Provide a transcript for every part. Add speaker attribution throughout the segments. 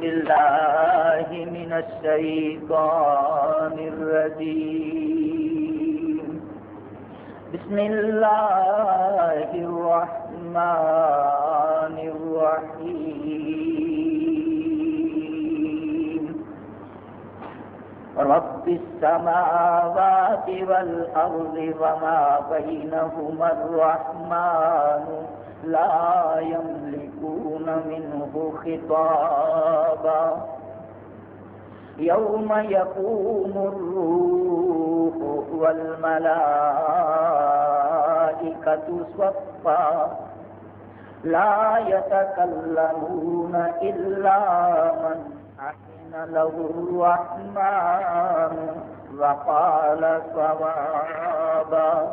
Speaker 1: بالله من الشيطان الرجيم. بسم الله الرحمن الرحيم. رب السماوات والأرض وما بينهما الرحمن لا يملكون منه خطابا. يوم يقوم الروح والملائكة صفا. لا يتكلمون إلا من أحن له الرحمن وقال صوابا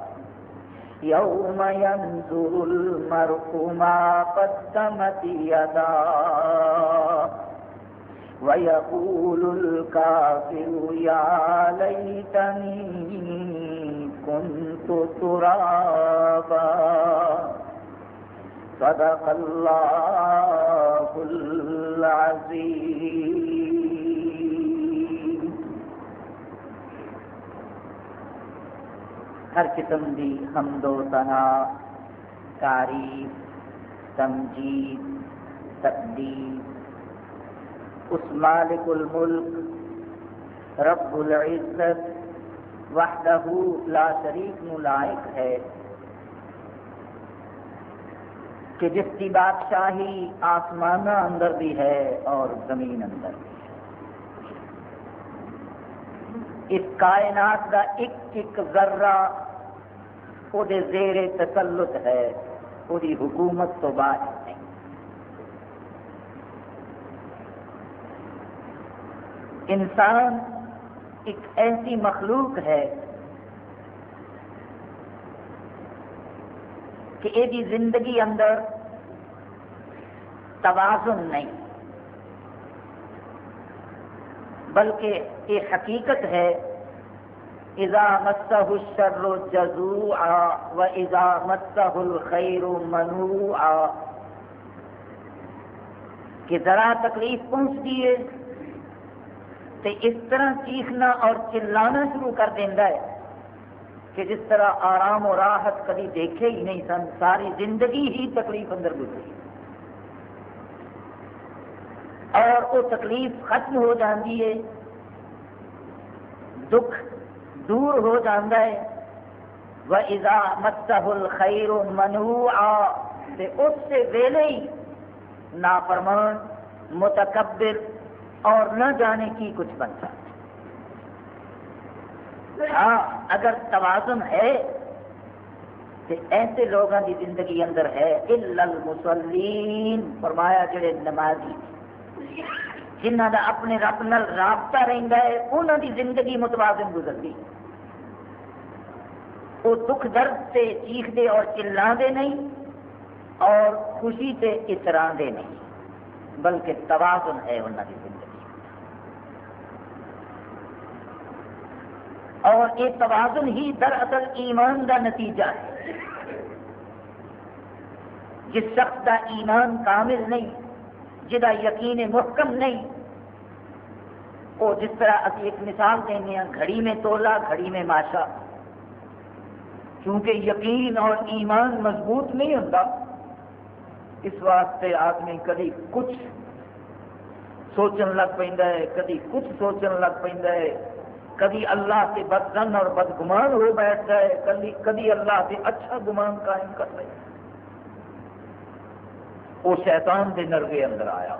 Speaker 1: يوم ينظر المرء ما قدمت يداه ويقول الكافر يا ليتني كنت ترابا. صدق الله العظيم. ہر قسم دی حمد و تنا تعریف، تمجید، تقدیر۔ اس مالک الملک، رب العزت، وحدہ لا شریک لائق ہے۔ کہ جس کی بادشاہی آسمان اندر بھی ہے اور زمین اندر بھی۔ اس کائنات کا ایک ایک ذرہ وہ زیر تسلط ہے وہ حکومت تو بعد نہیں۔ انسان ایک ایسی مخلوق ہے کہ یہ زندگی اندر توازن نہیں۔ بلکہ یہ حقیقت ہے، اذا مسہ الشر جزوعا و اذا مسہ الخیر منوعا کہ ذرا تکلیف پہنچ دیے تو اس طرح چیخنا اور چلانا شروع کر دینا ہے کہ جس طرح آرام و راحت کبھی دیکھے ہی نہیں سن، ساری زندگی ہی تکلیف اندر گزری۔ اور وہ تکلیف ختم ہو جاتی ہے، دکھ دور ہو جاتا ہے۔ وہ ازا متحل خیر منو اس سے ویلے ہی نافرمان متکبر اور نہ جانے کی کچھ بنتا ہاں اگر توازن ہے تو ایسے لوگوں کی زندگی اندر ہے المسلین فرمایا جڑے نمازی جنہ کا اپنے رب نال رابطہ رہتا ہے انہوں کی زندگی متوازن گزرتی۔ وہ دکھ درد سے چیختے اور چلا دے نہیں اور خوشی سے اترا دے نہیں، بلکہ توازن ہے انہوں کی زندگی۔ اور یہ توازن ہی دراصل ایمان کا نتیجہ ہے۔ جس شخص کا ایمان کامل نہیں جہاں یقین محکم نہیں۔ وہ جس طرح ابھی ایک مثال دینے ہیں گھڑی میں تولا، گھڑی میں ماشا کیونکہ یقین اور ایمان مضبوط نہیں ہوتا، اس واسطے آدمی کدی کچھ سوچن لگ پہ کدی کچھ سوچن لگ پہ کدی اللہ سے بدزن اور بدگمان ہو بیٹھتا ہے کدی کدی اللہ سے اچھا گمان قائم کر رہے وہ شیطان کے نروے اندر آیا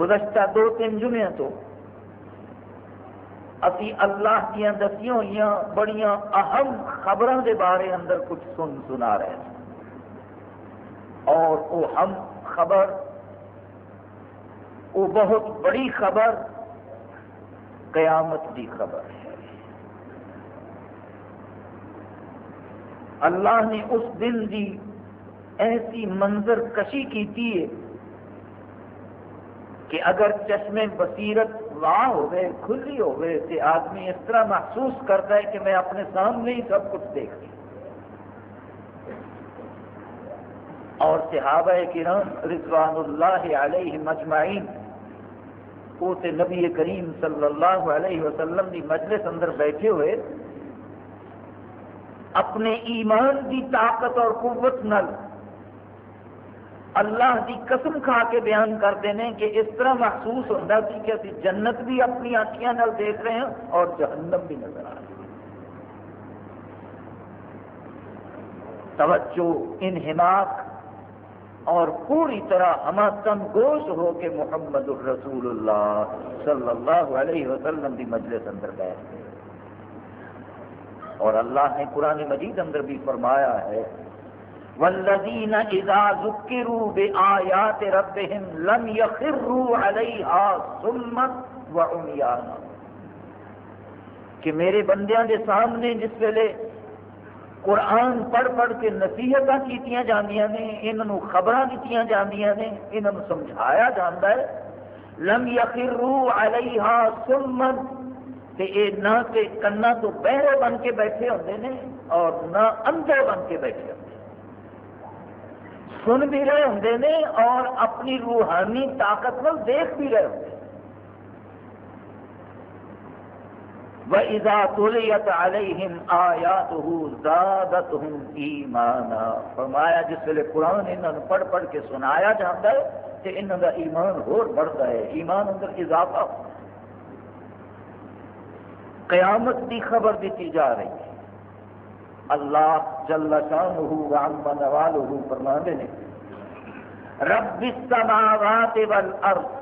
Speaker 1: گزشتہ دو تین جمعے تو ابھی اللہ دیا دسیاں ہوئی بڑی اہم خبروں کے بارے اندر کچھ سن سنا رہے ہیں اور وہ ہم خبر، وہ بہت بڑی خبر، قیامت کی خبر ہے اللہ نے اس دن کی ایسی منظر کشی کی کہ اگر چشمے بصیرت واہ ہوئے، کھلی ہوئے، تو آدمی اس طرح محسوس کرتا ہے کہ میں اپنے سامنے ہی سب کچھ دیکھ رہی اور صحابہ کرام رضوان اللہ علیہ مجمعین، وہ تے نبی کریم صلی اللہ علیہ وسلم کی مجلس اندر بیٹھے ہوئے اپنے ایمان کی طاقت اور قوت نل اللہ کی قسم کھا کے بیان کرتے ہیں کہ اس طرح محسوس ہوتا سی کہ ابھی جنت بھی اپنی آنکھوں دیکھ رہے ہیں اور جہنم بھی نظر آ رہی توجہ انہماق اور پوری طرح ہم تم ہو کے محمد الرسول اللہ صلی اللہ علیہ وسلم کی مجلس اندر بیٹھ گئے۔ اور اللہ نے قرآن مجید اندر بھی فرمایا ہے والذین اذا ذکروا بآیات ربهم لم یخروا علیہا سمت و کہ میرے بندیاں دے سامنے جس ویلے قرآن پڑھ پڑھ کے نصیحت کی جاندیاں نے، انہوں خبر دیتی جاندیاں نے، انہوں سمجھایا جاتا ہے، لم یخروا علیہا سمت تے اے نہ تے کنا تو بہرے بن کے بیٹھے ہوتے ہیں اور نہ اندھے بن کے بیٹھے ہوتے سن بھی رہے ہوں نے اور اپنی روحانی طاقت کو دیکھ بھی رہے ہوں وَإِذَا تُلِيَتْ عَلَيْهِمْ آيَاتُهُ زَادَتْهُمْ ایمانا فرمایا جس ویلے قرآن انہوں پڑھ پڑھ کے سنایا جاتا ہے کہ انہوں کا ایمان اور بڑھتا ہے۔ ایمان اندر اضافہ ہوتا ہے قیامت کی خبر دیتی جا رہی ہے۔ اللہ جل شانہ وعم نوالہ فرمانے نے، رب السماوات والارض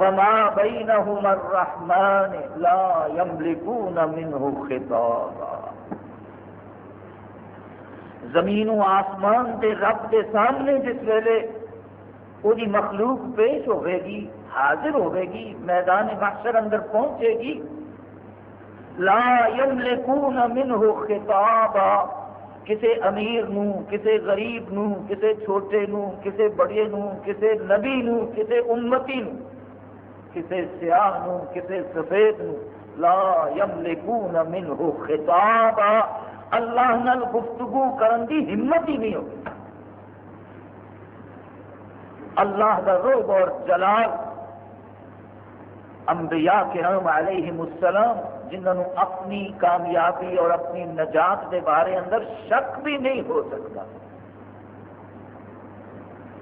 Speaker 1: وما بينهما الرحمن لا يملكون منه خطابا۔ زمین و آسمان دے رب دے سامنے جس ویلے وہی مخلوق پیش ہوئے گی، حاضر ہوئے گی، میدان محشر اندر پہنچے گی لا یملکون منہ خطابا، کسے امیر نو کسے غریب نو کسے چھوٹے نو کسے بڑے نو کسے نبی نو کسے امتی نو کسے سیاہ نو کسے سفید نو لا یملکون منہ خطابا۔ اللہ نل گفتگو کرن دی ہمت ہی نہیں ہوگی اللہ کا روب اور جلال، انبیاء کرام علیہ السلام جنہوں اپنی کامیابی اور اپنی نجات کے بارے اندر شک بھی نہیں ہو سکتا۔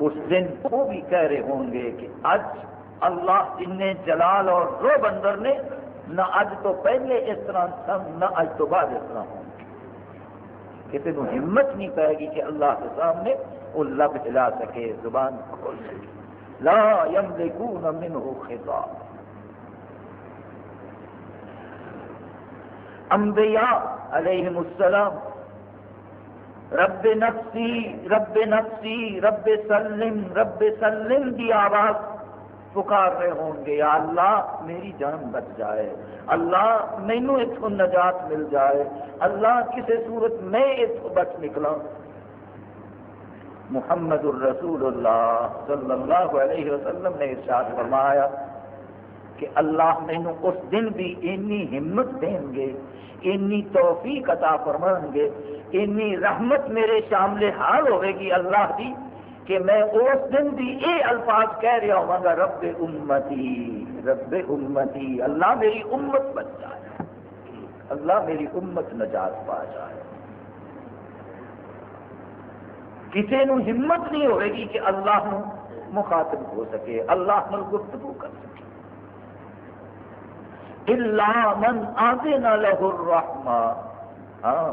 Speaker 1: اس دن وہ بھی کہہ رہے ہوں گے کہ اج اللہ جن جلال اور رو بندر نے نہ اج تو پہلے اس طرح سن نہ اج تو بعد اس طرح ہوں گے۔ کسی کو ہمت نہیں پائے گی کہ اللہ کے سامنے وہ لب جلا سکے، زبان کھول سکے۔ لا یملکون منہ خطاب۔ انبیاء علیہ السلام. رب نفسی رب نفسی، رب سلم رب سلم کی آواز پکار رہے ہوں گے. یا اللہ، میری جان بچ جائے. اللہ مینو اتو نجات مل جائے. اللہ، کسی صورت میں اتو بچ نکلا. محمد الرسول اللہ صلی اللہ علیہ وسلم نے ارشاد فرمایا کہ اللہ مینو اس دن بھی اینی ہمت دیں گے اینی توفیق عطا فرمان گے اینی رحمت میرے شامل حال ہوئے گی اللہ دی کہ میں اس دن بھی اے الفاظ کہہ رہا ہوں گا رب امتی رب امتی، اللہ میری امت بن جائے، اللہ میری امت نجات پا جائے۔ کسی نو ہمت نہیں ہوئے گی کہ اللہ نو مخاطب ہو سکے، اللہ نو گفتگو کر سکے۔ من نہ لہو ہاں۔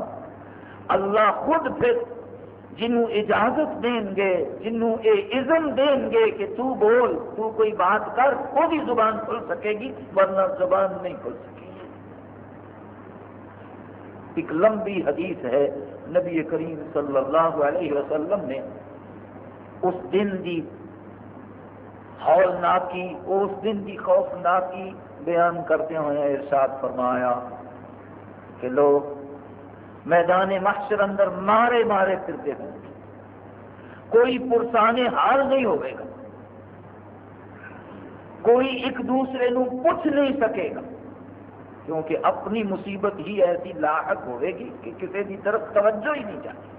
Speaker 1: اللہ خود پھر جنوں اجازت دیں گے جنوں اے عزم دیں گے کہ تو بول، تو کوئی بات کر، وہ بھی زبان کھل سکے گی، ورنہ زبان نہیں کھل سکے گی۔ ایک لمبی حدیث ہے، نبی کریم صلی اللہ علیہ وسلم نے اس دن کی ہولناکی، اس دن کی خوفناکی بیان کرتے ہوئے ارشاد فرمایا کہ لوگ میدان محشر اندر مارے مارے پھرتے ہوں گے۔ کوئی پرسانے حال نہیں ہوئے گا۔ کوئی ایک دوسرے نو پوچھ نہیں سکے گا۔ کیونکہ اپنی مصیبت ہی ایسی لاحق ہوئے گی کہ کسی کی طرف توجہ ہی نہیں جاتی۔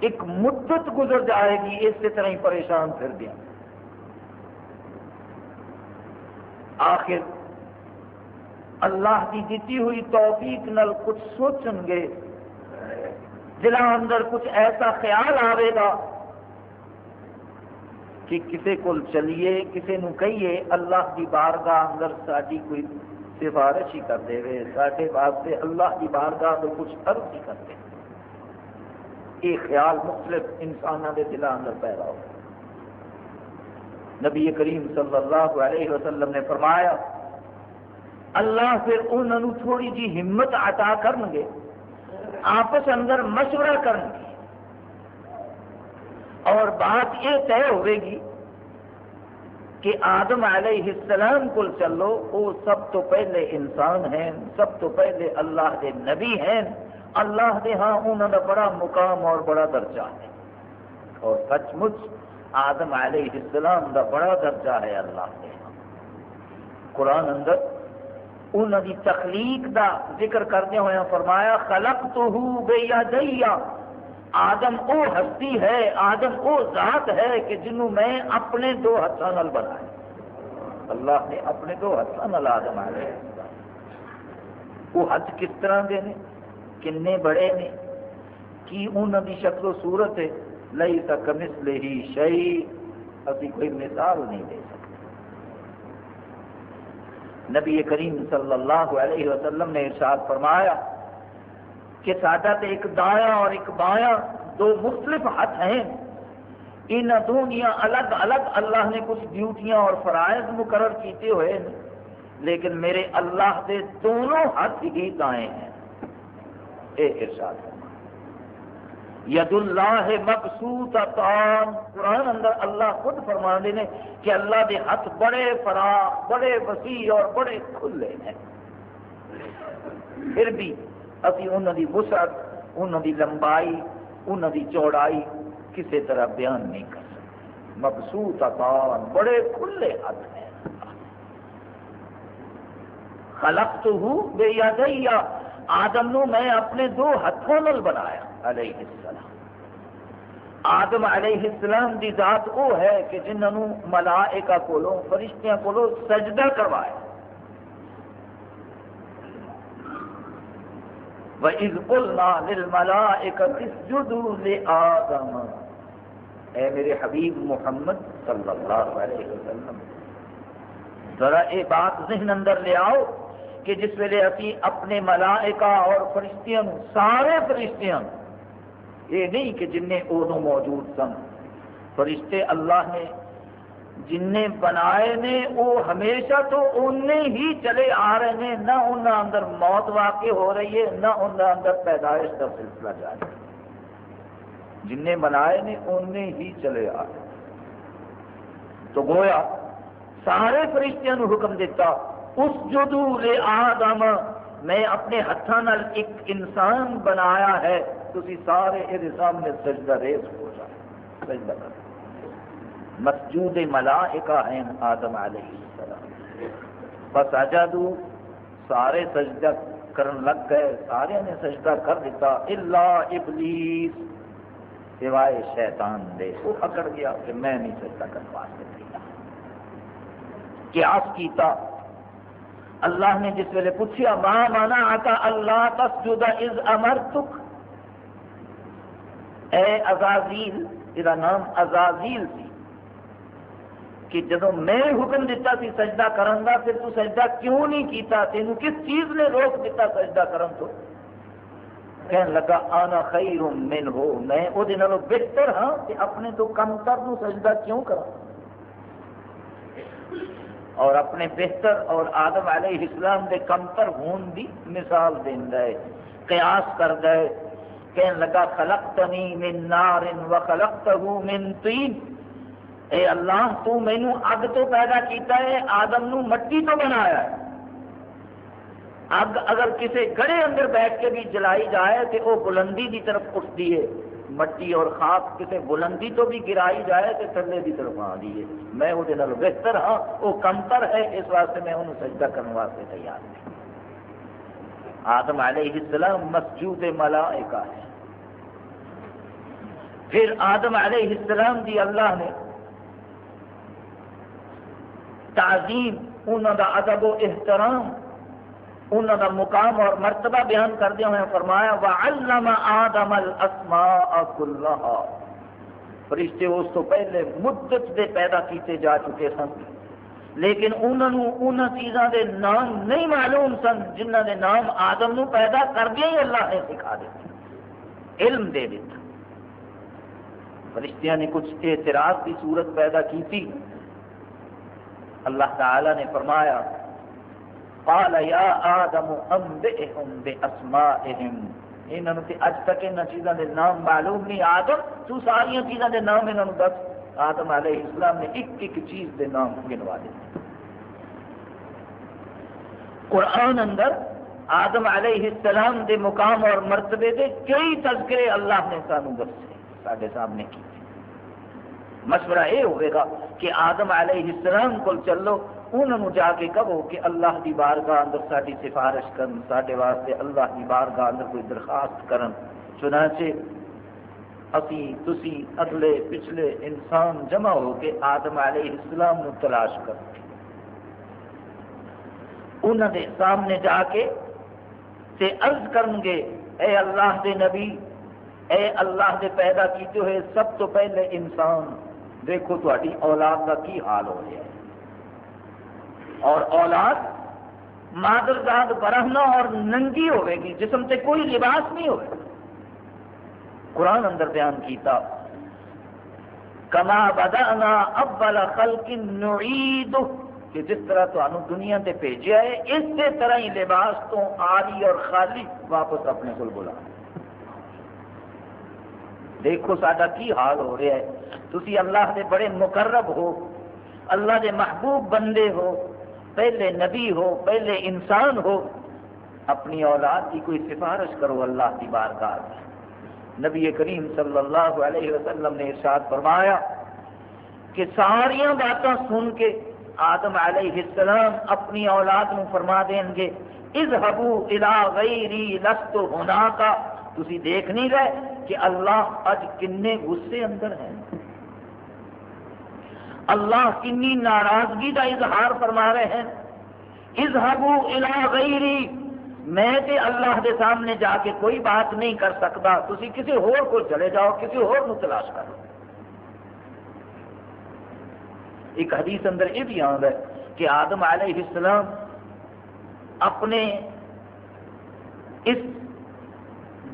Speaker 1: ایک مدت گزر جائے گی اس طرح ہی پریشان پھر دیا آخر اللہ کی دیتی ہوئی توفیق نل کچھ سوچن گے دل اندر کچھ ایسا خیال آئے گا کہ کسی کو چلیے کسی نو کہیے اللہ کی بارگاہ اندر ساری کوئی سفارش ہی کر دے سارے واسطے اللہ کی بارگاہ تو کچھ عرض ہی کر دے۔ یہ خیال مختلف انسانوں کے دلوں اندر پیدا ہو نبی کریم صلی اللہ علیہ وسلم نے فرمایا، اللہ پھر انہوں تھوڑی جی ہمت عطا کرن گے آپس اندر مشورہ کرن گے اور بات یہ طے ہوئے گی کہ آدم علیہ السلام کو چلو، وہ سب تو پہلے انسان ہیں، سب تو پہلے اللہ کے نبی ہیں۔ اللہ دے ہاں انہوں کا بڑا مقام اور بڑا درجہ ہے۔ اور سچ مچ آدم علیہ السلام کا بڑا درجہ ہے اللہ کے۔ قرآن اندر انہوں کی تخلیق دا ذکر کرتے ہوئے فرمایا خلق تو آدم او ہستی ہے، آدم او ذات ہے کہ جنہوں میں اپنے دو ہاتھوں نال بنایا اللہ نے اپنے دو ہاتھوں نال آدم آئے وہ ہاتھ کس طرح دے نے؟ کنے بڑے نے؟ کی انہوں کی شکل و صورت ہے؟ لئی تک مسل ہی شہی ابھی کوئی مثال نہیں دے سکتے۔ نبی کریم صلی اللہ علیہ وسلم نے ارشاد فرمایا کہ ساڈا تو ایک دایا اور ایک بایا دو مختلف ہاتھ ہیں۔ ان دونوں الگ الگ اللہ نے کچھ ڈیوٹیاں اور فرائض مقرر کیتے ہوئے ہیں، لیکن میرے اللہ کے دونوں ہاتھ ہی دائیں ہیں۔ اے ارشاد۔ ید اللہ مقصود قرآن اندر اللہ خود فرما نے کہ اللہ کے ہاتھ بڑے فرا بڑے وسیع اور بڑے کھلے ہیں۔ پھر بھی ابھی انہوں کی وسعت، انہوں کی لمبائی، انہوں کی چوڑائی کسی طرح بیان نہیں کر سکتے۔ مبسوط اطان بڑے کھلے ہاتھ ہیں۔ خلق تو ہوں بے یاد آدم نو میں اپنے دو ہاتھوں نل بنایا، علیہ السلام۔ آدم علیہ السلام دی ذات وہ ہے کہ جنہوں ملائکہ کولوں، فرشتیاں کولوں سجدہ کروایا وَإِذْ قُلْنَا لِلْمَلَائِكَةِ اسْجُدُوا لِآدَمَ۔ اے میرے حبیب محمد صلی اللہ علیہ وسلم، ذرا یہ بات ذہن اندر لے آؤ۔ کہ جس ویلے ابھی اپنے ملائکہ اور فرشتیاں سارے فرشتیاں یہ نہیں کہ جن ادو موجود سن۔ فرشتے اللہ نے جن بنائے نے، وہ ہمیشہ تو اُن ہی چلے آ رہے ہیں۔ نہ ان اندر موت واقع ہو رہی ہے، نہ ان اندر پیدائش کا سلسلہ جاری۔ جن بنائے نے، ان ہی چلے آ رہے۔ تو گویا، سارے فرشتوں حکم دیتا اس جدو لے آدم، میں اپنے ہاتھوں ایک انسان بنایا ہے تھی سارے یہ سامنے سجدہ ریز ہو جائے۔ سجدہ کر۔ مسجود ملائکہ ہیں آدم علیہ السلام۔ بس اجادو، سارے سجدہ کرن لگ گئے، سارے نے سجدہ کر دیتا۔ اللہ ابلیس، سوائے شیطان دے۔ وہ پکڑ گیا کہ میں نہیں سجدہ کر واسطے تھا کیتا۔ اللہ نے جس ویلے پوچھا ماں مانا آتا اللہ تسجد از امرتک؟ اے عزازیل یہ نام عزازیل سی کہ جب میں حکم دیتا سی سجدہ کرن دا پھر تو سجدہ کیوں نہیں کیتا؟ تینو کس چیز نے روک دیتا سجدہ کرن تو؟ کہنے لگا، آنا خیر من ہو میں او دے نالوں بہتر ہاں کہ اپنے تو کم تر نو سجدہ کیوں کرا اور اپنے بہتر اور آدم علیہ السلام دے کم تر ہون دی مثال دیندا ہے قیاس کردا ہے کہنے لگا، خلقتنی من نار و خلقتہ من طین۔ اے اللہ، تو مینو اگ تو پیدا کیتا ہے، آدم نو مٹی تو بنایا ہے۔ اگ اگر کسی گڑے اندر بیٹھ کے بھی جلائی جائے تو وہ بلندی کی طرف اٹھتی ہے۔ مٹی اور خاک کسی بلندی تو بھی گرائی جائے تو تھلے کی طرف آ ہے میں وہ بہتر ہاں وہ کمتر ہے، اس واسطے میں انہوں سجدہ کرنے واسطے تیار نہیں۔ آدم علیہ السلام مسجود ملائکہ ہے پھر آدم علیہ السلام دی اللہ نے تعظیم، انہوں دا ادب و احترام انہوں دا مقام اور مرتبہ بیان کردے ہوئے فرمایا، وَعَلَّمَ آدَمَ الْأَسْمَاءَ كُلَّهَا۔ فرشتے اس تو پہلے مدت دے پیدا کیتے جا چکے سن۔ لیکن انہوں ان چیزوں دے نام نہیں معلوم سن جنہ دے نام آدم نو پیدا کردیا ہی اللہ نے سکھا دیتے علم دے دیتا۔ فرشتیاں نے کچھ اعتراض کی صورت پیدا کی تھی اللہ تعالی نے فرمایا قال یا آدم انبئهم باسمائهم انہوں نے اج تک ان چیزوں کے نام معلوم نہیں۔ آدم، تو ساری چیزوں کے نام انہوں دس۔ آدم علیہ السلام نے ایک ایک چیز کے نام گنوا دیتے۔ قرآن اندر آدم علیہ السلام دے مقام اور مرتبے دے کئی تذکرے اللہ نے سانو دسے سارے سامنے کی مشورہ یہ ہوئے گا کہ آدم علیہ السلام کو چلو انہوں جا کے کہو کہ اللہ کی بارگاہ اندر ساری سفارش کرن سارے واسطے اللہ کی بارگاہ اندر کوئی درخواست کرن چنانچہ اسی تسی اگلے پچھلے انسان جمع ہو کے آدم علیہ السلام نو تلاش کر انہوں نے سامنے جا کے تے عرض کرن گے اے اللہ دے نبی اے اللہ دے پیدا کیتے ہوئے سب تو پہلے انسان دیکھو تاری اولاد کا کی حال ہو رہا ہے اور اولاد مادر داد برہنا اور ننگی ہوئے گی، جسم سے کوئی لباس نہیں ہوئے قرآن اندر بیان کیتا، کما بدانا اول خلق نعید، کہ جس طرح تو دنیا تے بھیجا ہے اسی طرح ہی لباس تو آری اور خالی واپس اپنے کو بلا۔ دیکھو ساڈا کی حال ہو رہا ہے۔ تھی اللہ کے بڑے مقرب ہو، اللہ کے محبوب بندے ہو پہلے نبی ہو، پہلے انسان ہو، اپنی اولاد کی کوئی سفارش کرو اللہ کی بارگاہ نبی کریم صلی اللہ علیہ وسلم نے ارشاد فرمایا کہ ساریا باتیں سن کے آدم علیہ السلام اپنی اولاد میں فرما دیں گے از ہبو الا غیری لست ہونا کا تھی دیکھ نہیں رہے کہ اللہ اج کنے غصے اندر ہیں۔ اللہ کنی ناراضگی کا اظہار فرما رہے ہیں۔ اظہبو الا غیری۔ میں تے اللہ دے سامنے جا کے کوئی بات نہیں کر سکتا۔ تھی کسی ہور کو چلے جاؤ، کسی ہور تلاش کرو۔ ایک حدیث اندر یہ بھی آتا ہے کہ آدم علیہ السلام اپنے اس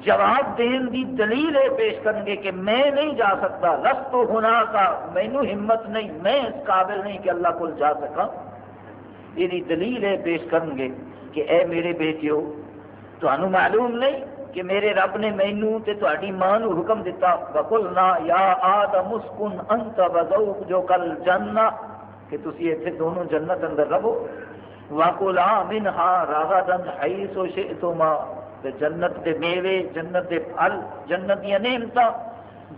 Speaker 1: جواب دین دی دلیل یہ پیش کریں گے کہ میں نہیں جا سکتا رس تو ہونا کا مینو ہمت نہیں، میں اس قابل نہیں کہ اللہ کو جا سکا یہ دلیل یہ پیش کریں گے کہ اے میرے بیٹیو تو معلوم نہیں کہ میرے رب نے مینو تے تاری ماں نو حکم دیتا بکلنا یا آدم اسکن انت وزوک جو کل جنہ کہ تسی ایتھے دونوں جنت اندر رہو۔ وَقُلَا مِنْهَا رَغَدًا حَيْثُ شِئْتُمَا۔ جنت دے میوے، جنت دے پھل، جنت دیا نعمت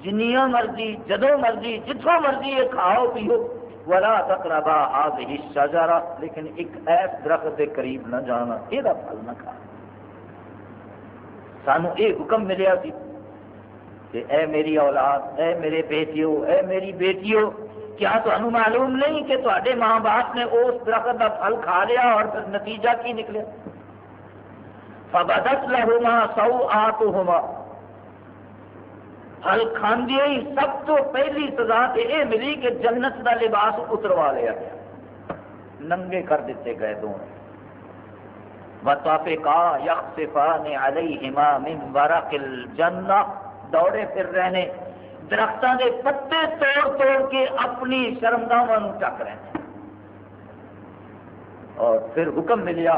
Speaker 1: جنیاں مرضی جدو مرضی جتوں مرضی یہ کھاؤ پیو۔ ولا تقربا هذه الشجره لیکن ایک ایس درخت کے قریب نہ جانا یہ پھل نہ کھا۔ سانو یہ حکم ملیا سی کہ اے میری اولاد، اے میرے بیٹیو، اے میری بیٹیو، کیا تمہیں معلوم نہیں کہ تے ماں باپ نے اس درخت کا پھل کھا لیا اور پھر نتیجہ کی نکلیا؟ فبدت لہما سو آتہما پھل کھاندی ہی سب تو پہلی سزا تے یہ ملی کہ جنت کا لباس اتروا لیا گیا۔ ننگے کر دیتے گئے دونوں وَطَفِقَا يَخْصِفَانِ عَلَيْهِمَا مِنْ وَرَقِ الْجَنَّةِ۔ دوڑے پھر رہنے درختوں کے پتے توڑ توڑ کے اپنی شرمگاہ چک رہے ہیں۔ اور پھر حکم ملیا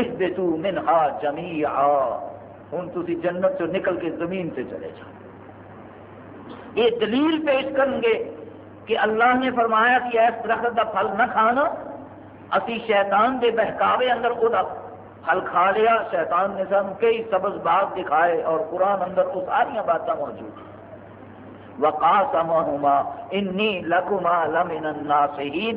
Speaker 1: اس بے تو منہا جمی ہوں تھی جنت چ نکل کے زمین سے چلے جاؤ۔ یہ دلیل پیش کریں گے کہ اللہ نے فرمایا کہ اس درخت کا پھل نہ کھانا، اسی شیطان دے بہکاوے اندر وہ پھل کھا لیا۔ شیطان نے سن کئی سبز باغ دکھائے اور قرآن اندر وہ ساری باتیں موجود ہیں۔ وقاسمہما، انی لکما لمن الناسہین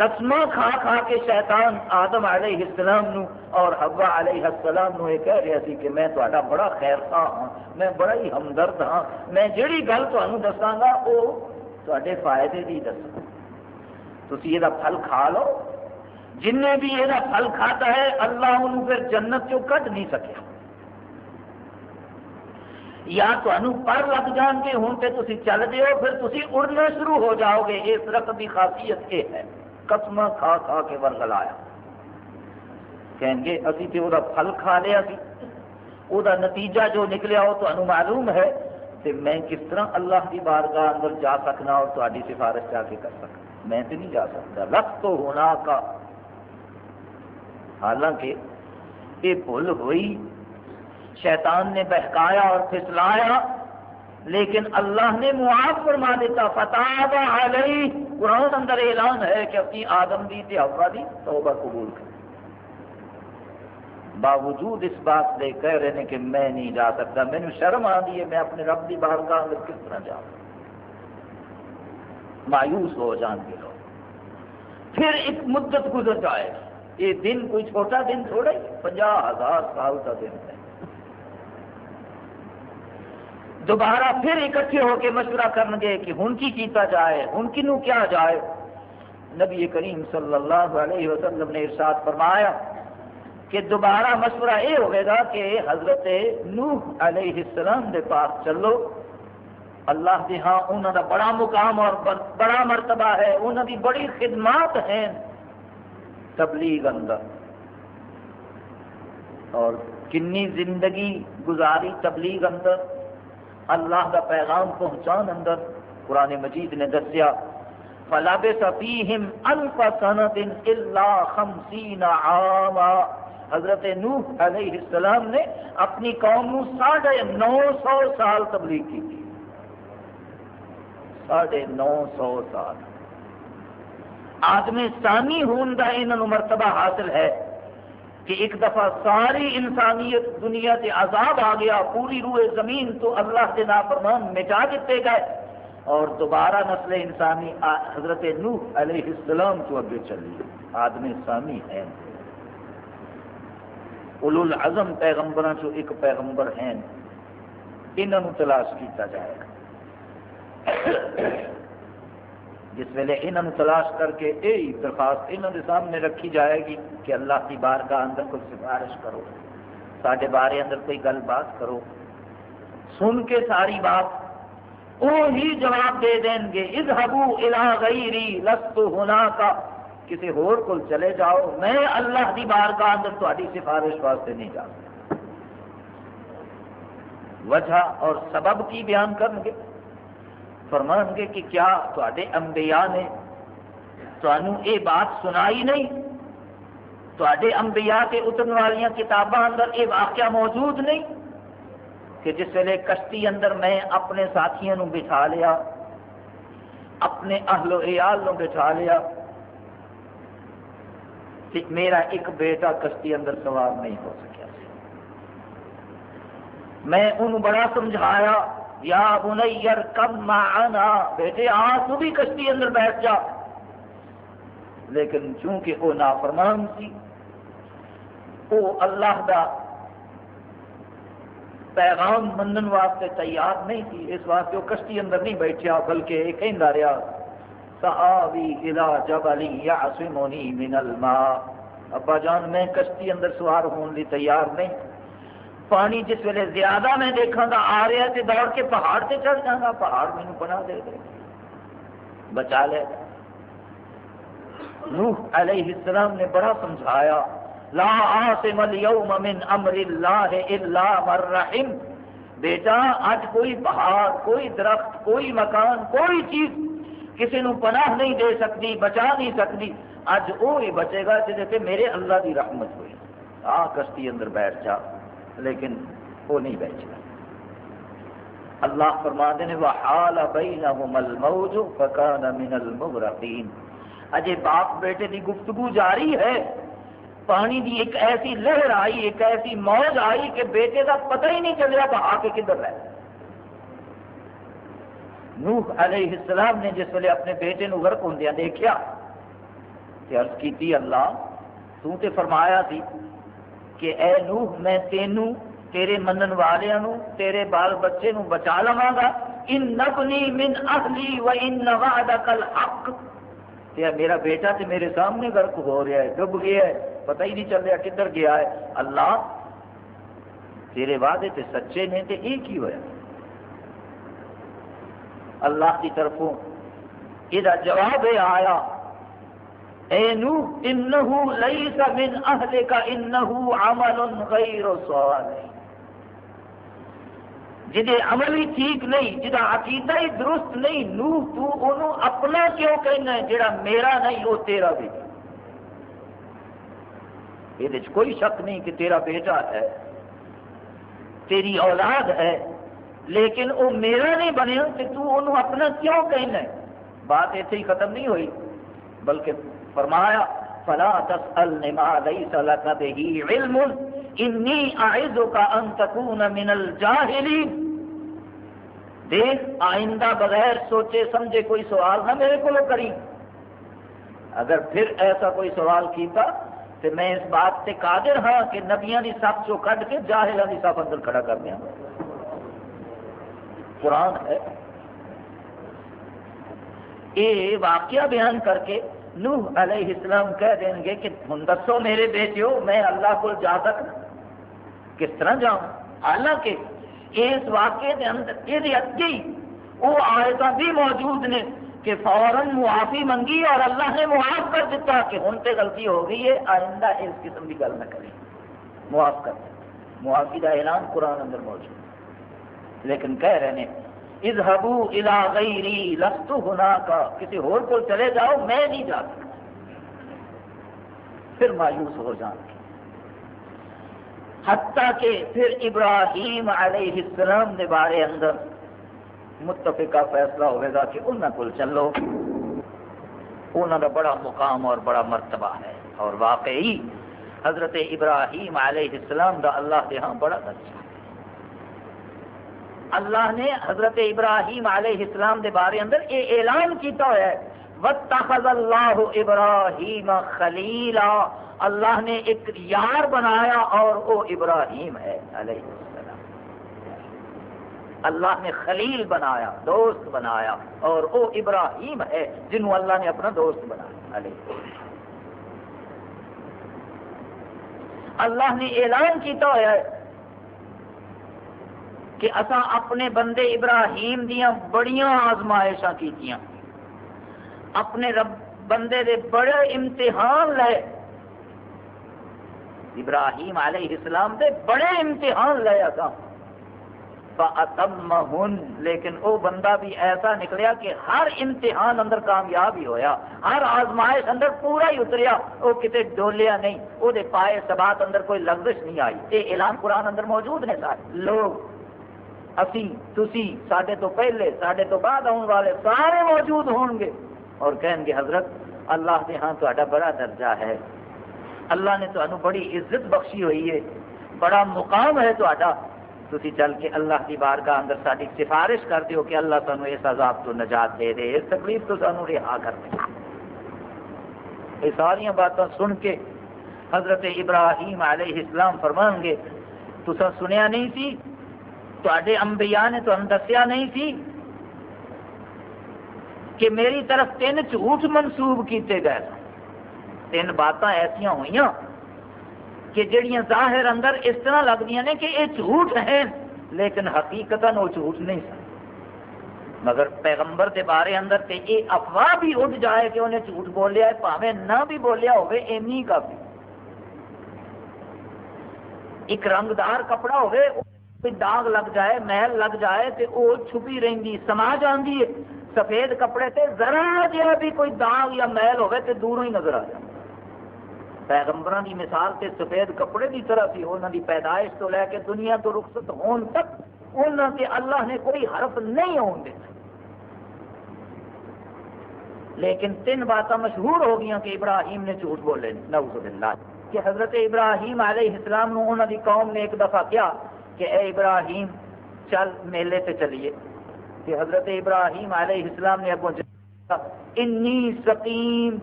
Speaker 1: قسمہ کھا کھا کے شیطان آدم علیہ السلام نو اور حوا علیہ السلام نو یہ کہہ رہا سی کہ میں تا بڑا خیر خواہ ہاں میں بڑا ہی ہمدرد ہاں۔ میں جہی گل تمہیں دساں گا وہ تے فائدے کی دساں۔ تھی یہ پھل کھا لو۔ جن بھی یہ پھل کھاتا ہے، اللہ انہوں پھر جنت چو کٹ نہیں سکیا۔ یا تمہیں پر لگ جان کے ہوں تو تھی چل دیو، پھر تھی اڑنا شروع ہو جاؤ گے۔ اس رقم کی خاصیت یہ ہے۔ قسم کھا کھا کے ورگ لایا کہیں گے ابھی تو وہ پھل کھا لیا سی۔ وہ نتیجہ جو نکلیا وہ تمہیں معلوم ہے کہ میں کس طرح اللہ کی بارگاہ اندر جا سکنا اور تاری سفارش جا کے کر سکتا میں تو نہیں جا سکتا رقص تو ہونا کا حالانکہ یہ بھول ہوئی، شیطان نے بہکایا اور پھسلایا۔ لیکن اللہ نے معاف فرما دیتا فتح علیہ۔ قرآن اندر اعلان ہے کہ اپنی آدم دی تحفہ دی توبہ قبول کر باوجود اس بات سے کہہ رہے ہیں کہ میں نہیں جا سکتا مینو شرم آ ہے، میں اپنے رب کی بارگاہ اندر کس طرح جاؤں؟ مایوس ہو جان گے لوگ۔ پھر ایک مدت گزر جائے۔ گی یہ دن کوئی چھوٹا دن تھوڑا ہی پنجا ہزار سال کا دن ہے۔ دوبارہ پھر اکٹھے ہو کے مشورہ کریں گے کہ ہن کی کیتا جائے، ہن کنو کیا جائے؟ نبی کریم صلی اللہ علیہ وسلم نے ارشاد فرمایا کہ دوبارہ مشورہ یہ ہوئے گا کہ حضرت نوح علیہ السلام دے پاس چلو۔ اللہ دے ہاں انہوں دا بڑا مقام اور بڑا مرتبہ ہے انہوں دی بڑی خدمات ہیں۔ تبلیغ اندر۔ اور کنی زندگی گزاری تبلیغ اندر۔ اللہ کا پیغام پہنچان اندر قرآن مجید نے دسیا فلابس فیہم الف سنت الا خمسین عاما۔ حضرت نوح علیہ السلام نے اپنی قوم نو ساڑھے نو سو سال تبلیغ کی۔ تھی ساڑھے نو سو سال۔ آدمی ثانی ہون کا انہوں مرتبہ حاصل ہے۔ کہ ایک دفعہ ساری انسانیت دنیا سے عذاب آ گیا، پوری روح زمین تو اللہ کے نافرمان مٹا دیتے گئے۔ اور دوبارہ نسل انسانی حضرت نوح علیہ السلام تو اگے چلی آدمی ثانی ہے اولو العظم پیغمبر چو ایک پیغمبر ہیں انہوں تلاش کیتا جائے گا۔ جس ویلے انہوں تلاش کر کے یہی درخواست انہوں نے سامنے رکھی جائے گی کہ اللہ کی بار کا اندر کوئی سفارش کرو سارے بارے اندر کوئی گل بات کرو۔ سن کے ساری بات، وہی جواب دے دیں گے، اذهبوا الى غیری لست ہونا کا کسی ہور کو چلے جاؤ، میں اللہ کی بار کا اندر تاری سفارش واسطے نہیں جا وجہ اور سبب کی بیان کریں گے فرمان گے کہ کیا تے انبیاء نے تمہوں یہ بات سنائی نہیں؟ تے انبیاء کے اترن والی کتاباں اندر یہ واقعہ موجود نہیں؟ کہ جس ویلے کشتی اندر میں اپنے ساتھیوں بٹھا لیا، اپنے اہل و عیال نو بٹھا لیا کہ میرا ایک بیٹا کشتی اندر سوار نہیں ہو سکیا۔ میں انہوں بڑا سمجھایا یا بنیر کم معنا، بیٹے آ تو بھی کشتی اندر بیٹھ جا۔ لیکن چونکہ وہ نافرمان سی وہ اللہ دا پیغام منن واسطے تیار نہیں تھی، اس واسطے وہ کشتی اندر نہیں بیٹھا بلکہ یہ کہہ رہا صحابی الا جبلی یعصمنی من الماء ابا جان، میں کشتی اندر سوار ہونے لی تیار نہیں۔ پانی جس ویلے زیادہ میں دیکھا گا، آ رہا ہے دوڑ کے پہاڑ سے چڑھ جانا پہاڑ مینو بنا دے دے۔ بچا لے۔ نوح علیہ السلام نے بڑا سمجھایا، لا عاصم اليوم من امر اللہ الا من رحم۔ بیٹا، آج کوئی پہاڑ، کوئی درخت، کوئی مکان، کوئی چیز کسی نو پناہ نہیں دے سکتی، بچا نہیں سکتی۔ اج وہ ہی بچے گا جیسے میرے اللہ کی رحمت ہوئی۔ آ کشتی اندر بیٹھ جا۔ لیکن وہ نہیں بیچ اللہ فرما دے وحال بینہم الموج فکان من المغرقین اجے باپ بیٹے دی گفتگو جاری ہے، پانی دی ایک ایسی لہر آئی، ایک ایسی موج آئی کہ بیٹے کا پتہ ہی نہیں چلیا بہا کے کدھر رہے۔ نوح علیہ السلام نے جس ویلے اپنے بیٹے نو غرق ہوندیا دیکھیا کہ عرض کیتی، اللہ تو تے فرمایا تھی کہ اے نوح، میں تینوں، تیرے منن والوں تیرے بال بچے نو بچا لوا گا ان نبنی من اہلی و ان وعدک الحق۔ تے میرا بیٹا تے میرے سامنے غرق ہو رہا ہے، ڈب گیا ہے، پتہ ہی نہیں چل رہا کدھر گیا ہے۔ اللہ، تیرے وعدے تے سچے نے تے ایک ہی ہوا اللہ کی طرفوں یہ جواب آیا اے نو انہو لیس من اہلک انہو عمل غیر صالح۔ جہے عمل ہی ٹھیک نہیں جہاں عقیدہ ہی درست نہیں نو تو انہوں اپنا کیوں کہنا ہے؟ جڑا میرا نہیں، وہ تیرا بھی یہ کوئی شک نہیں کہ تیرا بیٹا ہے، تیری اولاد ہے، لیکن وہ میرا نہیں بنیا کہ تو انہوں اپنا کیوں کہنا ہے؟ بات ایسے ہی ختم نہیں ہوئی، بلکہ فرمایا، فلا تسأل ما ليس لك به علم، انی اعذک ان تکون من الجاہلین دیکھ، آئندہ بغیر سوچے سمجھے کوئی سوال نہ میرے کو کری۔ اگر پھر ایسا کوئی سوال کیتا، تو میں اس بات سے قادر ہاں کہ نبیاں دی سب چو کٹ کے جاہلہ دی سب اندر کھڑا کر دیا۔ قرآن ہے۔ یہ واقعہ بیان کر کے نوح علیہ السلام کہہ دیں گے کہ ہوں دسو میرے بیٹیو، میں اللہ کو جا سکتا کس طرح جاؤں؟ حالانکہ اس واقعے کے اندر یہ اگے وہ آیت بھی موجود نے کہ فوراً معافی منگی اور اللہ نے معاف کر دیتا کہ ہوں تو غلطی ہو گئی ہے، آئندہ اس قسم کی گل نہ کریں۔ معاف کر معافی کا اعلان قرآن اندر موجود لیکن کہہ رہے ہیں اذهبوا الى غیری لست ہونا کا کسی اور کو چلے جاؤ، میں نہیں جا سکتا۔ پھر مایوس ہو جان۔ حتیٰ کہ پھر ابراہیم علیہ السلام کے بارے اندر متفقہ فیصلہ ہوئے گا کہ انہوں کو چلو۔ انہوں کا بڑا مقام اور بڑا مرتبہ ہے۔ اور واقعی حضرت ابراہیم علیہ السلام کا اللہ کے ہاں بڑا درجہ ہے اللہ نے حضرت ابراہیم علیہ السلام کے بارے اندر یہ اعلان کیتا ہوا ہے۔ وَاتَّخَذَ اللَّهُ إِبْرَاهِيمَ خَلِيلًا۔ اللہ نے ایک یار بنایا اور وہ ابراہیم ہے علیہ السلام۔ اللہ نے خلیل بنایا، دوست بنایا اور وہ ابراہیم ہے جنہوں اللہ نے اپنا دوست بنایا علیہ السلام۔ اللہ نے اعلان کیتا ہوا ہے کہ اصا اپنے بندے ابراہیم دیا بڑیاں آزمائشاں کیتیاں۔ اپنے رب بندے دے بڑے امتحان لے ابراہیم علیہ السلام دے بڑے امتحان لے اصا لیکن وہ بندہ بھی ایسا نکلیا کہ ہر امتحان اندر کامیاب ہی ہویا، ہر آزمائش اندر پورا ہی اتریا۔ وہ کتے ڈولیا نہیں وہ پائے سبات اندر کوئی لفظ نہیں آئی۔ یہ اعلان قرآن اندر موجود نے سارے۔ لوگ اسی تسی سڈے تو پہلے سڈے تو بعد آنے والے سارے موجود ہون گے۔ اور کہیں گے، حضرت، اللہ کے ہاں تا بڑا درجہ ہے۔ اللہ نے تمہیں بڑی عزت بخشی ہوئی ہے۔ بڑا مقام ہے تا تھی چل کے اللہ کی بارگاہ اندر ساری سفارش کر دیو کہ اللہ تمہیں اس عذاب تو نجات دے دے، اس تکلیف تو سانو رہا کر دے۔ یہ ساری باتیں سن کے حضرت ابراہیم علیہ السلام فرمان گے تو سنیا نہیں سی؟ تے انبیاء نے تو دسیا نہیں سی کہ میری طرف تین جھوٹ منسوب کیتے گئے تین باتاں ایسا ہوئی کہ جڑیاں ظاہر اندر اس طرح لگتی ہیں کہ یہ جھوٹ ہے لیکن حقیقت وہ جھوٹ نہیں سن۔ مگر پیغمبر کے بارے اندر تے یہ افواہ بھی اٹھ جائے کہ انہیں جھوٹ بولیا ہے پاوے نہ بھی بولیا ہوگی اینی کافی ایک رنگدار کپڑا ہوگی کوئی داغ لگ جائے، محل لگ جائے تو وہ چھپی رہی سما جاتی ہے۔ سفید کپڑے تے ذرا جہا بھی کوئی داغ یا محل ہوئے تے دوروں ہی نظر آ جائے۔ پیغمبر کی مثال تے سفید کپڑے کی طرح سی انہوں کی پیدائش تو لے کے دنیا تو رخصت ہون تک انہوں سے اللہ نے کوئی حرف نہیں آن دیتا۔ لیکن تین باتیں مشہور ہو گئی کہ ابراہیم نے جھوٹ بولے۔ نعوذ باللہ۔ کہ حضرت ابراہیم علیہ السلام نے انہوں کی قوم نے ایک دفعہ کیا کہ اے ابراہیم، چل میلے سے چلیے۔ کہ حضرت ابراہیم علیہ السلام نے اگوں انی سقیم،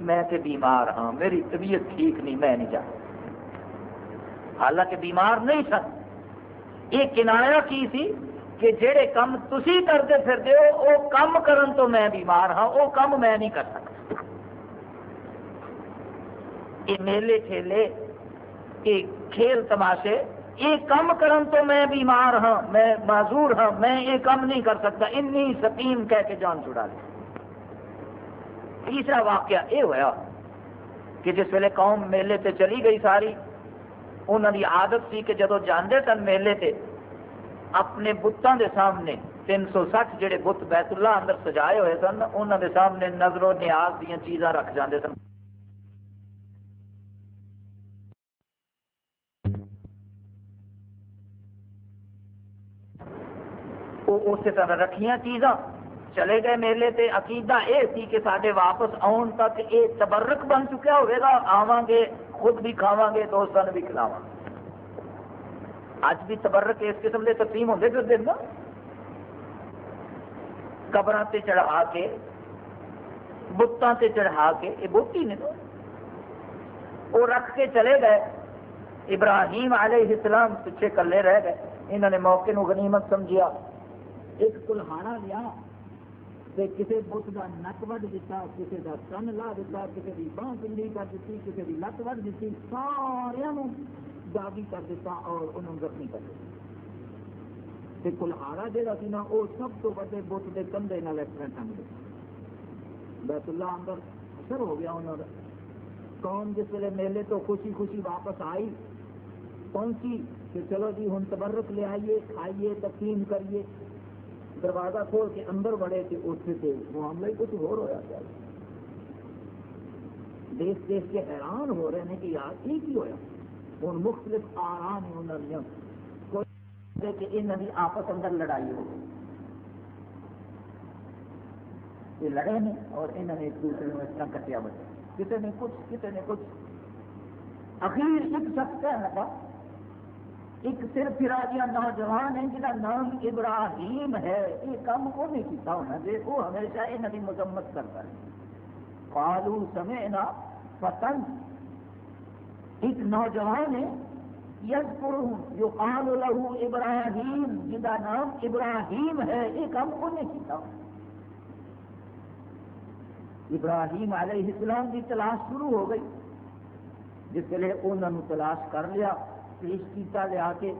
Speaker 1: میں تے بیمار ہاں میری طبیعت ٹھیک نہیں، میں نہیں جاتا۔ حالانکہ بیمار نہیں سن یہ کنایا کی سی کہ جڑے کم تسی کرتے پھرتے ہو وہ کم کرن تو میں بیمار ہاں وہ کم میں نہیں کر سکتا۔ یہ میلے ٹھیلے، یہ کھیل تماشے یہ کم کرن تو میں بیمار ہاں میں معذور ہاں میں یہ کم نہیں کر سکتا۔ انی سکیم کہہ کے جان چھڑا لیا تیسرا واقعہ یہ ہوا کہ جس ویلے قوم میلے تے چلی گئی ساری انہوں کی عادت سی کہ جدو جانے سن میلے تے، اپنے بتوں دے سامنے تین سو سٹھ جڑے بت بیت اللہ اندر سجائے ہوئے سن انہوں دے سامنے نظر و نیاز دیا چیزاں رکھ جاندے سن۔ وہ اسی طرح رکھیاں چیزاں۔ چلے گئے میلے تے عقیدہ یہ سی کہ سارے واپس آن تک یہ تبرک بن چکا ہوئے گا۔ آواں گے، خود بھی کھاواں گے دوستوں بھی کھلاواں۔ اج بھی تبرک اس قسم کے تقسیم ہوتے پھر دن قبر سے چڑھا کے بتان سے چڑھا کے یہ بوٹی نے وہ رکھ کے چلے گئے۔ ابراہیم علیہ السلام پیچھے کلے رہ گئے۔ انہوں نے موقع نو غنیمت سمجھیا۔ ایک کلہاڑا لیا کسی بت کا نک وڈ دیتا کسی کا کن لا دیتا کسی کی باہ پنڈی کر دیتی کسی کی لت وڈ دیتی سارا داغی کر دیتا اور انہوں زخمی کر دیتا کلہارا جہاں سی نا وہ سب تو بڑے بت کے کندھے نال ایکسیڈنٹ ٹنگ دیتا بیت اللہ اندر اثر ہو گیا انہوں کا قوم جس ویلے میلے تو خوشی خوشی واپس آئی، پہنچی کہ چلو جی ہوں تبرک لے آئیے، کھائیے، تقسیم کریے۔ دروازہ کھول کے اندر بڑے تھے اتنے سے معاملہ ہی کچھ ہو رہا تھا دیش دیش کے حیران ہو رہے ہیں کہ یار یہ کی ہوا ہوں مختلف آرام انہوں نے کوئی کہ انہوں نے آپس اندر لڑائی ہو یہ لڑے نے اور انہوں نے ایک دوسرے میں اتنا کٹیا بچا کسی نے کچھ، کسی نے کچھ۔ اخیر ایک شخص کہنے لگا ایک سر پھرا نوجوان ہے جہاں نام ابراہیم ہے، یہ کام کو کیتا ہونا جی وہ ہمیشہ یہاں کی مذمت کرتا ہے پالو سمے نا پتن ایک نوجوان ہے یس جو قال لہو ابراہیم جہاں نام ابراہیم ہے، یہ کام کو کیتا ہونا۔ ابراہیم علیہ السلام کی تلاش شروع ہو گئی، جس ویلے انہوں نے تلاش کر لیا۔ پیش کیتا لیا کے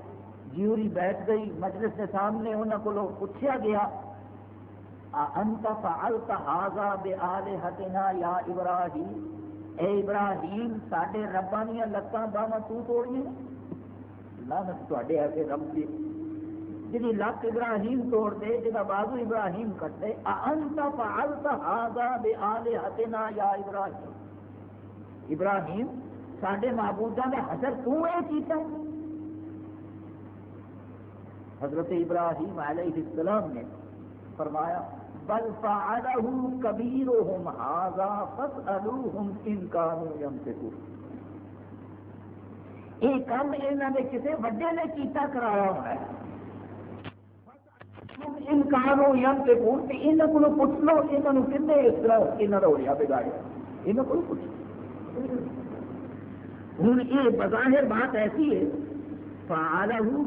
Speaker 1: جیوری بیٹھ گئی، مجلس کے سامنے انہوں کو پوچھا گیا انت فعلت هذا بآلهتنا یا ابراہیم؟ اے ابراہیم، ساڈے رباں دیا لتاں باواں تو توڑی لعنت تواڈے اگے رب دی۔ جی لت ابراہیم توڑ دے جا بازو ابراہیم کٹ دے انت فعلت هذا بآلهتنا یا ابراہیم؟ ابراہیم؟ سڈے معبودہ میں حضر تو یہ کیتا حضرت ابراہیم علیہ السلام نے فرمایا، بل فعلہ کبیرہم ھذا فاسالوہم ان کانوا ينطقون یہ کام انہوں نے کسی وڈے نے کیتا کرایا ہونا ہے۔ انکانو ينطقون تے انہاں کو پوچھ لو انہاں نو کنے اس طرح انہاں دا ہویا بگاڑیا انہاں کو پوچھ ہوں یہ بظاہر بات ایسی ہے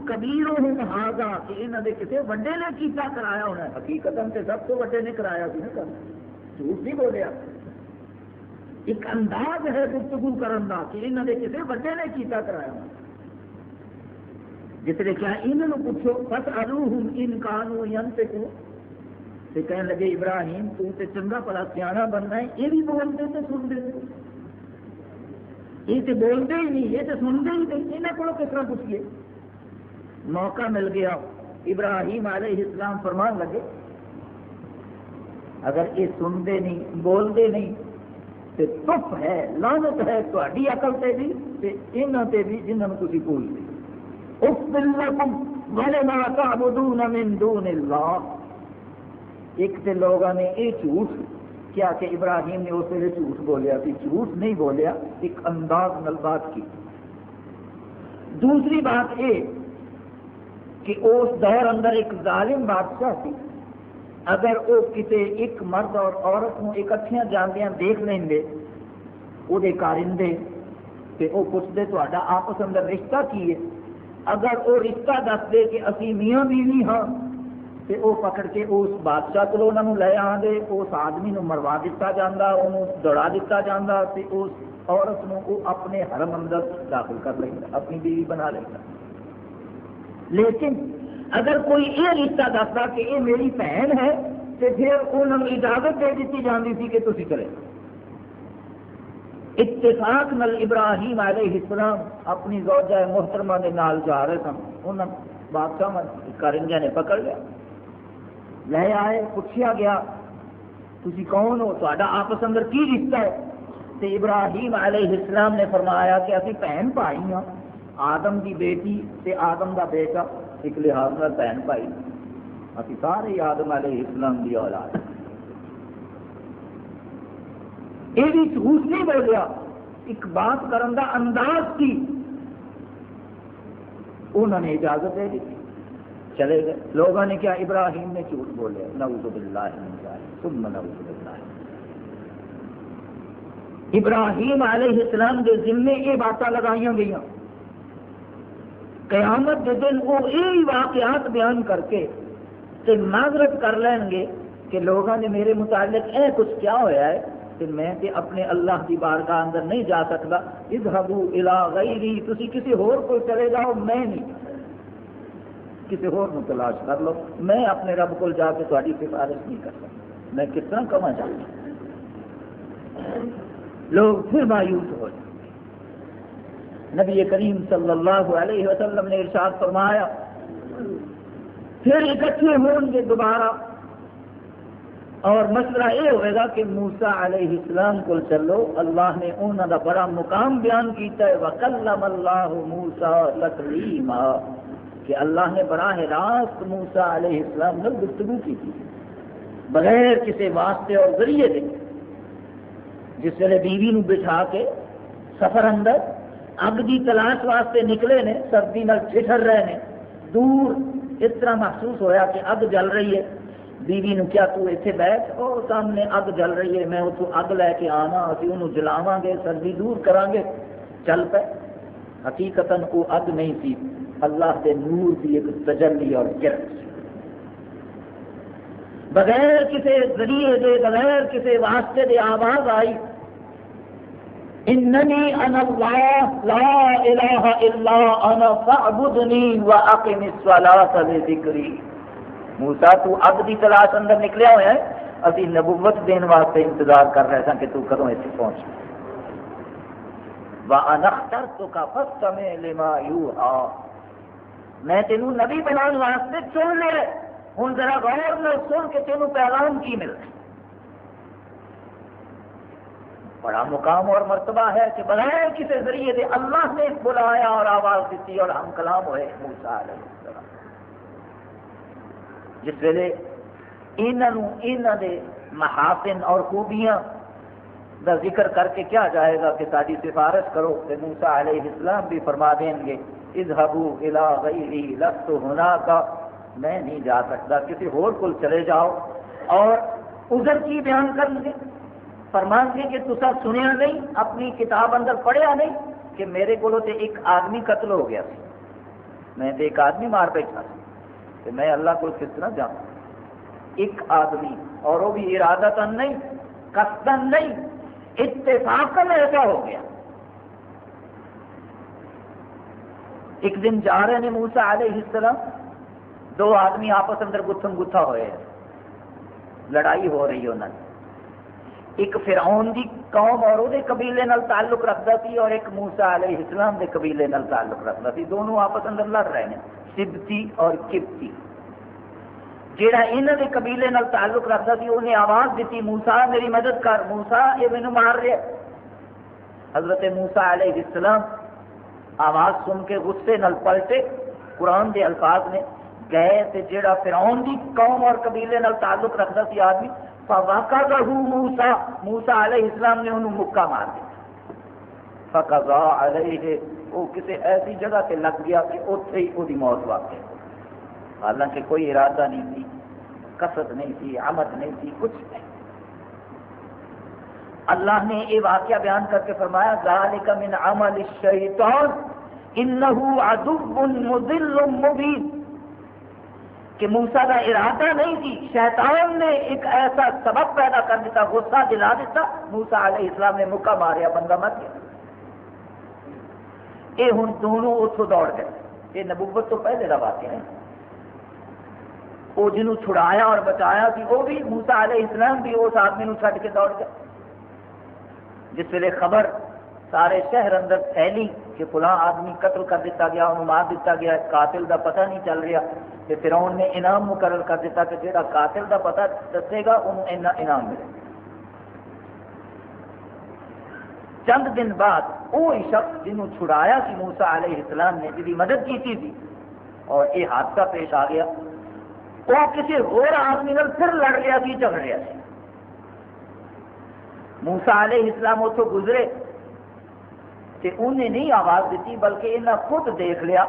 Speaker 1: کبیر ہاضا کہ انہوں نے کسی وڈے نے کیتا کرایا ہونا ہے؟ حقیقت سے سب تو وڈے نے کرایا سی نا جھوٹ نہیں بولیا۔ ایک انداز ہے گفتگو کرن کا کہ انہوں نے کسی وڈے نے کیتا کرایا ہونا جس نے کیا انہوں پوچھو بس ارو ہوں ان کانو ینت کو کہنے لگے، ابراہیم، تو تے چنگا پلا سیاح بننا ہے، یہ بھی بولتے تھے سنتے تھے یہ تو بولتے ہی نہیں، یہ تو سنتے ہی نہیں یہاں کو کس طرح پوچھیے موقع مل گیا، ابراہیم علیہ السلام فرمان لگے۔ اگر یہ سنتے نہیں، بولتے نہیں، تو تف ہے لانت ہے تاری عقل سے بھی یہاں سے بھی جنہوں نے تھی بولتے۔ اس دل وَلِمَا تَعْبُدُونَ ایک تے لوگوں نے یہ جھوٹ کیا کہ ابراہیم نے اس ویلے جھوٹ بولیا سی جھوٹ نہیں بولیا، ایک انداز نل بات کی۔ دوسری بات یہ کہ اس دور اندر ایک ظالم بادشاہ سی اگر وہ کسی ایک مرد اور عورت کو اکٹھیاں جاندیاں دیکھ لیں گے وہ کارندے تو وہ پوچھتے تا آپس اندر رشتہ کی ہے؟ اگر وہ رشتہ دس دے کہ اسی میاں بیوی ہاں تو وہ پکڑ کے اس بادشاہ کو انہوں لے آدھے اس آدمی نو مروا دیتا جانا انہوں دوڑا دیتا جانا تے اس عورت نو وہ اپنے حرم اندر داخل کر لینا اپنی بیوی بنا لینا لیکن اگر کوئی یہ رشتہ دستا کہ یہ میری بہن ہے تو پھر انہوں نے اجازت دے دیتی جاتی تھی کہ تھی چلے اتفاق نل ابراہیم علیہ السلام اپنی زوجہ محترمہ کے نال جا رہے سن انہوں بادشاہ کارنجا نے پکڑ لیا لے آئے پوچھا گیا تھی کون ہو تا آپس اندر کی رشتہ ہے تو ابراہیم علیہ السلام نے فرمایا کہ ابھی بہن بھائی ہاں آدم کی بیٹی تے آدم کا بیٹا ایک لحاظ میں بہن بھائی ابھی سارے آدم علیہ السلام کی اولاد یہ بھی جھوٹ نہیں بولیا ایک بات کرن کا انداز کی انہوں نے اجازت دے دی چلے گئے۔ لوگوں نے کیا؟ ابراہیم نے جھوٹ بولے۔ نعوذ باللہ ثم نعوذ باللہ۔ ابراہیم علیہ السلام کے ذمے یہ باتیں لگائی گئی قیامت کے دن وہ یہی واقعات بیان کر کے تے معذرت کر لین گے کہ لوگوں نے میرے متعلق اے کچھ کیا ہوا ہے کہ میں تے اپنے اللہ کی بارگاہ اندر نہیں جا سکتا۔ اذهبوا الى غیری۔ تسی کسی اور کو چلے جاؤ، میں نہیں۔ کسی اور تلاش کر لو، میں اپنے رب کو جا کے تاری سفارش نہیں کر سکتا۔ میں کس طرح کما جاؤں؟ لوگ پھر مایوس ہو جائیں نبی کریم صلی اللہ علیہ وسلم نے ارشاد فرمایا، پھر اکٹھے ہوں گے دوبارہ۔ اور مسئلہ یہ ہوئے گا کہ موسا علیہ السلام کو چلو، اللہ نے انہوں کا بڑا مقام بیان کیتا ہے، وکلم اللہ موسا تکلیما کہ اللہ نے براہ راست موسا علیہ السلام نے گفتگو کی تھی، بغیر کسی واسطے اور ذریعے دے جس ویلے بیوی نو بٹھا کے سفر اندر اگ کی تلاش واسطے نکلے نے، سردی نال ٹھٹر رہے نے، دور اس طرح محسوس ہویا کہ اگ جل رہی ہے۔ بیوی نو کیا تو اتنے بیٹھ اور سامنے اگ جل رہی ہے، میں اتو اگ لے کے آنا، اسی انہوں جلاواں گے، سردی دور کران گے، چل پے۔ حقیقتا وہ اگ نہیں سی۔ اللہ کے نور کی ایک تجلی اور کرت بغیر کسی ذریعے دے، بغیر کسی واسطے دے آواز آئی. اننی انا اللہ، لا الہ الا انا فعبدنی واقم الصلاة لذکری. موسیٰ، تو اب دی تلاش اندر نکلیا ہویا ہے ابھی نبوت دین واسطے انتظار کر رہے ہیں کہ تو کدوں ایسے پہنچ. وَأَنَا اخْتَرْتُكَ فَاسْتَمِعْ لِمَا يُوحَى میں تینوں نبی بنا واسطے چن لے ہوں ذرا غور میں سن کے تینوں پیغام کی مل بڑا مقام اور مرتبہ ہے کہ بغیر کسی ذریعے دے اللہ نے بلایا اور آواز دیتی اور ہم کلام ہوئے موسا جس ویلے انہوں دے محاسن اور خوبیاں دا ذکر کر کے کیا جائے گا کہ ساری سفارش کرو کہ موسا علیہ السلام بھی فرما دیں گے۔ اذهبوا الى غیری لست ہونا کا میں نہیں جا سکتا، کسی اور کو چلے جاؤ، اور ادھر کی بیان کر گے فرمان گے کہ تصا سنیا نہیں، اپنی کتاب اندر پڑھیا نہیں کہ میرے کو ایک آدمی قتل ہو گیا سی۔ میں تو ایک آدمی مار بیٹھا سی۔ کہ میں اللہ کو کس طرح جاؤں؟ ایک آدمی، اور وہ بھی ارادہ نہیں قصدن نہیں اتفاق ایسا ہو گیا۔ ایک دن جا رہے ہیں موسا علیہ السلام، دو آدمی آپس اندر گتھم گتھا ہوئے ہیں۔ لڑائی ہو رہی ہے انہوں نے ایک فرعون دی قوم اور وہ قبیلے نال تعلق رکھتا سی اور ایک موسا علیہ السلام دے قبیلے نال تعلق رکھتا سی۔ دونوں آپس اندر لڑ رہے ہیں، سبتی اور کپتی۔ جہاں یہاں کے قبیلے نال تعلق رکھتا سی، انہیں آواز دیتی موسا میری مدد کر موسا یہ مینو مار رہے حضرت موسا علیہ السلام آواز سن کے غصے نل پلٹے، قرآن دے الفاظ نے گئے تے جیڑا فرعون دی قوم اور قبیلے نال تعلق رکھتا سی آدمی فواقع موسا موسا علیہ السلام نے انہوں مکہ مار دیا۔ فقضا علیہ، وہ کسی ایسی جگہ تے لگ گیا کہ اتنے ہی وہی موت واقع۔ حالانکہ کوئی ارادہ نہیں تھی کسرت نہیں تھی آمد نہیں تھی، کچھ نہیں۔ اللہ نے یہ واقعہ بیان کر کے فرمایا، ذالک من عمل الشیطان، انہو عدو مضل مبین۔ کہ موسا کا ارادہ نہیں تھی، شیطان نے ایک ایسا سبب پیدا کر دیتا، غصہ دلا دیتا موسا علیہ السلام نے مکہ ماریا، بندہ مر گیا۔ یہ ہوں دونوں اتوں دوڑ گئے۔ یہ نبوت تو پہلے کا واقعہ ہے۔ وہ جنہوں چھڑایا اور بچایا سی وہ بھی موسا علیہ السلام بھی اس آدمی چھڈ کے دوڑ گیا جس ویلے خبر سارے شہر اندر پھیلی کہ فلاں آدمی قتل کر دیتا گیا، انہوں مار دیتا گیا قاتل دا پتہ نہیں چل رہا کہ فرعون نے انعام مقرر کر دیتا کہ جہاں قاتل دا پتہ دسے گا، انہوں انعام ملے۔ چند دن بعد وہ شخص جنہوں چھڑایا سی موسا علیہ السلام نے جی مدد کی تھی، اور یہ حادثہ پیش آ گیا۔ وہ کسی اور آدمی پھر لڑ رہا سی، جھگڑ رہا سی۔ موسا علیہ السلام اتوں گزرے کہ انہیں نہیں آواز دیتی بلکہ انہیں خود دیکھ لیا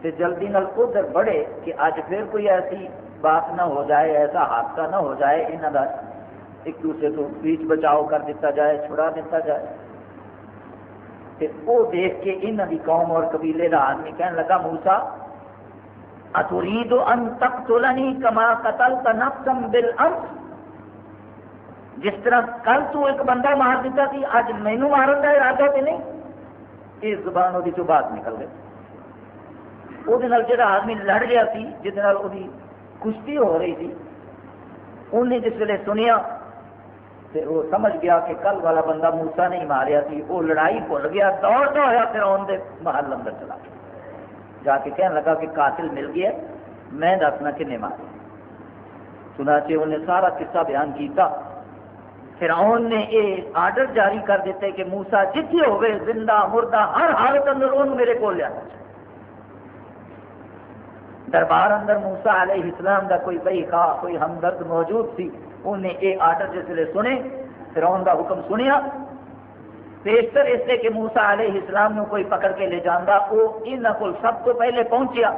Speaker 1: کہ جلدی نال ادھر بڑھے کہ اج پھر کوئی ایسی بات نہ ہو جائے، ایسا حادثہ نہ ہو جائے انہوں کا ایک دوسرے کو بیچ بچاؤ کر دیتا جائے، چھڑا دیتا جائے۔ کہ وہ دیکھ کے انہوں کی قوم اور قبیلے کا آدمی کہنے لگا موسا اترید ان تک تلنی کما قتل کا نفسم جس طرح کل تو ایک بندہ مار دیتا سی اج مینو مارن کا ارادہ تو نہیں۔ یہ زبان وہ بات نکل گئی۔ وہ جا آدمی لڑ رہا سی، جس کشتی ہو رہی تھی انہیں جس ویلے سنیا تو وہ سمجھ گیا کہ کل والا بندہ موسا نہیں ماریا سی وہ لڑائی بھول گیا دوڑتا ہوا پھر آن دے محل اندر چلا جا کے کہنے لگا کہ قاتل مل گیا، میں دسنا کنے مارے۔ سنا چاہے انہیں سارا قصہ بیان کیتا۔ فرعون نے یہ آرڈر جاری کر دیتے کہ موسا جتنے ہوئے زندہ، مردہ، ہر حالت اندر ان میرے کو لیا۔ دربار اندر موسا علیہ السلام کا کوئی بئی خواہ کوئی ہمدرد موجود تھی، انہیں یہ آرڈر جس ویلے سنے، فرعون کا حکم سنیا۔ پیشتر اس سے کہ موسا علیہ السلام نے کوئی پکڑ کے لے جانا وہ ان کو سب تو پہلے پہنچیا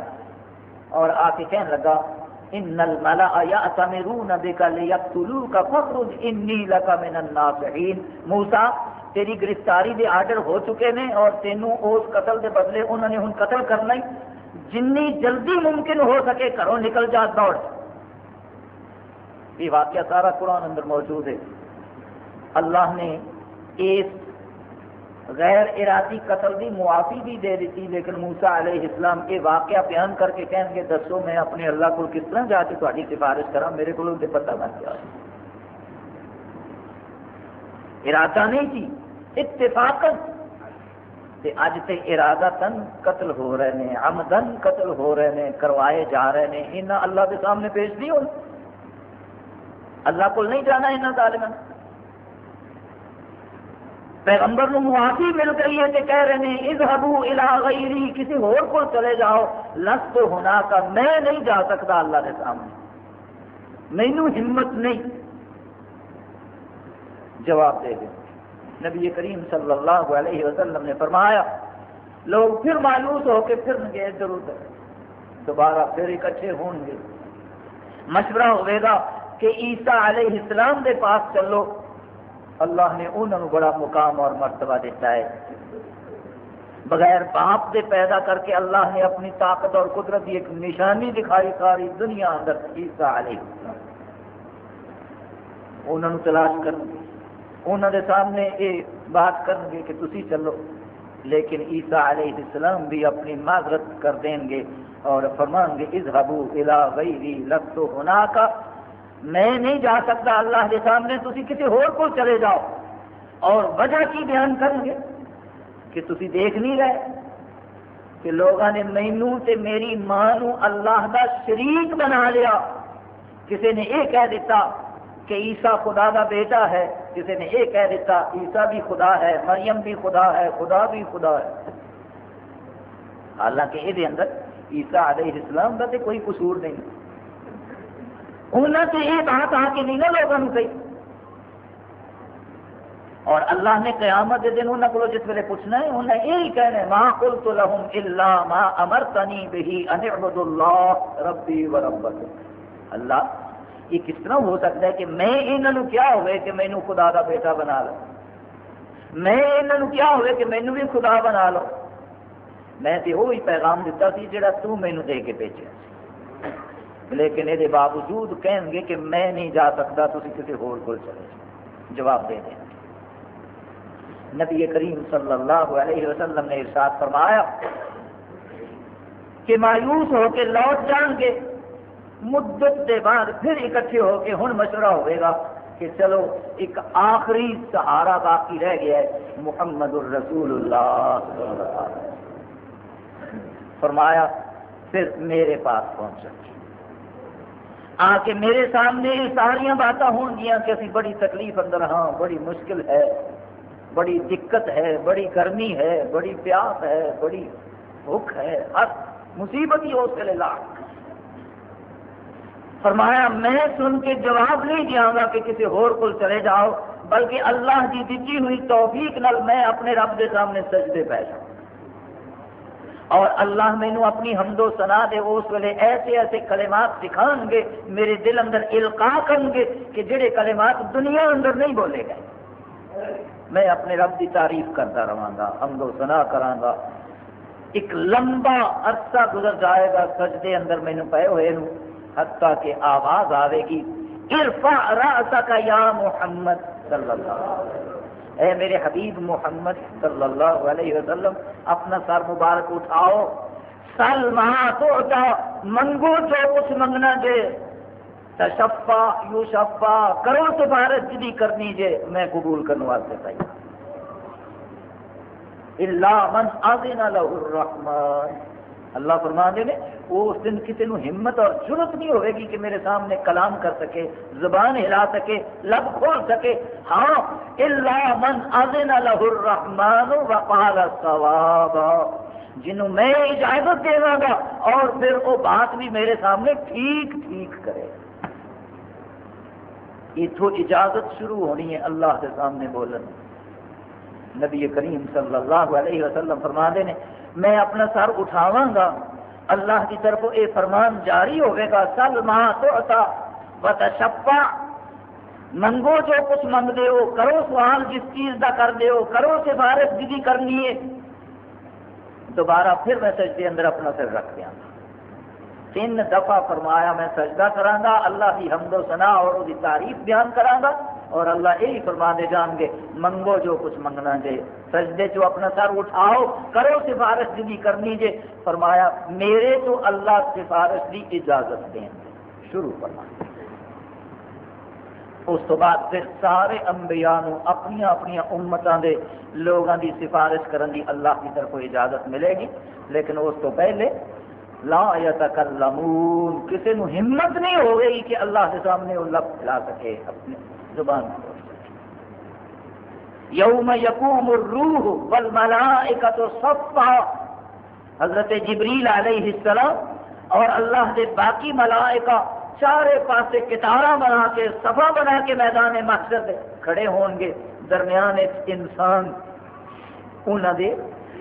Speaker 1: اور آ کے کہنے لگا ان الملأ یأتمرون بک لیقتلوک فخرج انی لک من الناصحین موسی تیری گرفتاری دے آرڈر ہو چکے ہیں اور تینوں اس قتل دے بدلے انہوں نے ہن قتل کرنا ہی جنی جلدی ممکن ہو سکے گھروں نکل جا دوڑ یہ واقعہ سارا قرآن اندر موجود ہے اللہ نے اس غیر ارادی قتل دی معافی بھی دے دیتی، لیکن موسا علیہ السلام یہ واقعہ بیان کر کے کہیں گے، دسو میں اپنے اللہ کو کس طرح جا کے تاری سفارش کرا میرے کو پتا بن گیا ارادہ نہیں تھی اتفاق اج تے ارادہ تن قتل ہو رہے ہیں آمدن قتل ہو رہے ہیں کروائے جا رہے ہیں انہیں اللہ کے سامنے پیش نہیں ہو اللہ کو نہیں جانا یہاں ظالمان پیغمبر نو معافی مل گئی ہے کہ کہہ رہے ہیں، اذهبوا الى غیری، کسی اور کو چلے جاؤ۔ لست ہونا کا میں نہیں جا سکتا اللہ کے سامنے۔ مینو ہمت نہیں۔ جواب دے دیں نبی کریم صلی اللہ علیہ وسلم نے فرمایا، لوگ پھر مایوس ہو کے پھر گئے ضرور دوبارہ پھر اکٹھے ہوں گے۔ مشورہ ہوئے گا کہ عیسیٰ علیہ السلام کے پاس چلو۔ اللہ نے انہوں نے بڑا مقام اور مرتبہ دیتا ہے۔ بغیر باپ دے پیدا کر کے اللہ نے اپنی طاقت اور قدرت کی ایک نشانی دکھائی ساری دنیا اندر عیسیٰ علیہ۔ السلام انہوں تلاش کر انہوں دے سامنے یہ بات کر گے کہ تسی چلو، لیکن عیسیٰ علیہ السلام بھی اپنی معذرت کر دیں گے اور فرمان گے، اذهبوا الى غیری لستو ہونا کا میں نہیں جا سکتا اللہ کے سامنے تھی کسی ہور کو چلے جاؤ۔ اور وجہ کی بیان کریں گے کہ تھی دیکھ نہیں رہے کہ لوگوں نے مینو تے میری ماں نو اللہ دا شریک بنا لیا۔ کسی نے یہ کہہ دیتا کہ عیسیٰ خدا کا بیٹا ہے کسی نے یہ کہہ دیتا عیسیٰ بھی خدا ہے، مریم بھی خدا ہے، خدا بھی خدا ہے۔ حالانکہ یہ اندر عیسا علیہ السلام کا تو کوئی قصور نہیں۔ انہوں سے یہ بات آ کے نہیں نا لوگوں کہی اور اللہ نے قیامت کے دن انہوں کو جس ویلے پوچھنا ہے انہیں یہی کہنا ہے ماں کل تو لہم اللہ ماں امر تنی بہی انعبد اللہ ربی و ربت اللہ، یہ کس طرح ہو سکتا ہے کہ میں انہوں کیا ہوئے کہ مینو خدا کا بیٹا بنا لو میں انہوں کیا ہوئے کہ مینو بھی خدا بنا لو میں تو وہی پیغام دیتا سی جڑا تو مینو دے کے بھیجا لیکن یہ باوجود کہیں گے کہ میں نہیں جا سکتا تھی کسی ہور کو چلے جواب دے دیں نبی کریم صلی اللہ علیہ وسلم نے ارشاد فرمایا کہ مایوس ہو کے لوٹ جان گے۔ مدت کے بعد پھر اکٹھے ہو کے ہوں مشورہ ہوئے گا کہ چلو، ایک آخری سہارا باقی رہ گیا ہے۔ محمد الرسول اللہ فرمایا، پھر میرے پاس پہنچ آ کے میرے سامنے یہ ساریا باتیں ہون گیا کہ اسی بڑی تکلیف اندر ہاں بڑی مشکل ہے، بڑی دقت ہے، بڑی گرمی ہے، بڑی پیاس ہے، بڑی بھوک ہے، ہر مصیبت ہی اس کے لا۔ فرمایا، میں سن کے جواب نہیں دیا گا کہ کسی ہور کو چلے جاؤ، بلکہ اللہ جی کی دیتی ہوئی توفیق نل میں اپنے رب کے سامنے سجدے پہ جاؤں۔ اور اللہ مینو اپنی حمد و سنا دے اس ویلے ایسے ایسے کلمات سکھان گے، میرے دل اندر القا کریں گے کہ جڑے کلمات دنیا اندر نہیں بولے گئے۔ میں اپنے رب کی تعریف کرتا رہا گا، حمد و سنا کرا گا۔ ایک لمبا عرصہ گزر جائے گا سجدے اندر مینو پے ہوئے نو، حتیٰ کہ آواز آئے گی، ارفع رأسک یا محمد صلی اللہ علیہ وسلم۔ اے میرے حبیب محمد صلی اللہ علیہ وسلم، اپنا سر مبارک اٹھاؤ۔ سل مہا تو منگو جو کچھ منگنا دے۔ تشفا یو شفا کرو سفارش جی کرنی جے میں قبول کرنے واسطے پائی اللہ من آدھے لہ الرحمن۔ اللہ فرما دے نے اس دن کسی نو ہمت اور ضرورت نہیں ہوئے گی کہ میرے سامنے کلام کر سکے، زبان ہلا سکے، لب کھول سکے. ہاں اللہ من آدھے لہ الرحمن وقال ثواب جنہوں میں اجازت دے گا اور پھر وہ بات بھی میرے سامنے ٹھیک ٹھیک کرے. اتو اجازت شروع ہونی ہے اللہ کے سامنے بولن. نبی کریم صلی اللہ علیہ وسلم فرما دے نے میں اپنا سر اٹھاواں گا اللہ کی طرف یہ فرمان جاری ہوئے گا سل ماں تو بتشپا منگو جو کچھ منگ ہو، کرو سوال، جس چیز کا کر دے ہو، کرو سفارش جی کرنی ہے۔ دوبارہ پھر میں سجدے اندر اپنا سر رکھ دیا۔ گا تین دفعہ فرمایا، میں سجدہ کرا گا، اللہ کی حمد و سنا اور وہ تعریف بیان کرا گا۔ اور اللہ یہی فرما دے جان گے، منگو جو کچھ منگنا جے۔ سجدے چو اپنا سر اٹھاؤ، کرو سفارش جی کرنی جے۔ فرمایا، میرے تو اللہ سفارش کی اجازت دیں شروع کرنا اس تو بعد پھر سارے انبیاء نو اپنی اپنی امتوں دے لوگوں کی سفارش کرن دی اللہ کی طرف اجازت ملے گی۔ لیکن اس تو پہلے، لا یتکلمون، کسی نو ہمت نہیں ہو گئی کہ اللہ کے سامنے وہ لب کھلا سکے۔ اپنے زبان۔ یوم یقوم الروح والملائکۃ صفا۔ حضرت جبریل علیہ السلام اور اللہ کے باقی ملائکہ چارے پاسے کتارا بنا کے صفا بنا کے میدان محشر کھڑے ہون گے۔ درمیان انسان انہوں دے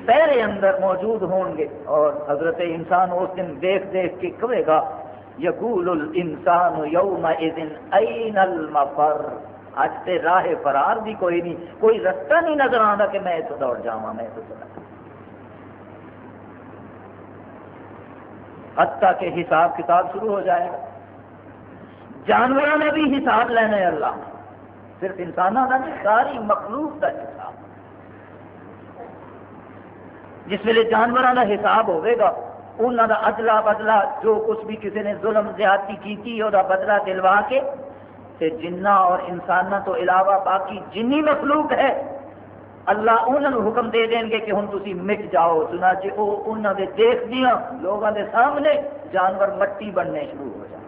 Speaker 1: پہرے اندر موجود ہون گے اور حضرت انسان اس دن دیکھ دیکھ کے کہے گا یقول الانسان یوم این المفر. اج تے راہ فرار بھی کوئی نہیں، کوئی رستہ نہیں نظر آتا کہ میں اتو دوڑ جا میں اتو چلا حتیٰ کہ حساب کتاب شروع ہو جائے گا۔ جانوروں نے بھی حساب لینا ہے اللہ۔ صرف انسانوں کا نہیں، ساری مخلوق کا حساب۔ جس ویلے جانوروں کا حساب ہوئے گا انہوں کا ادلا بدلا جو کچھ بھی کسی نے ظلم زیادتی کی وہ بدلا دلوا کے۔ تے جنہ اور انسانوں تو علاوہ باقی جنی مخلوق ہے، اللہ انہوں حکم دے دیں گے کہ ہوں تھی مٹ جاؤ۔ چنانچہ وہ انہوں نے دیکھ دیا لوگوں کے سامنے جانور مٹی بننے شروع ہو جائے،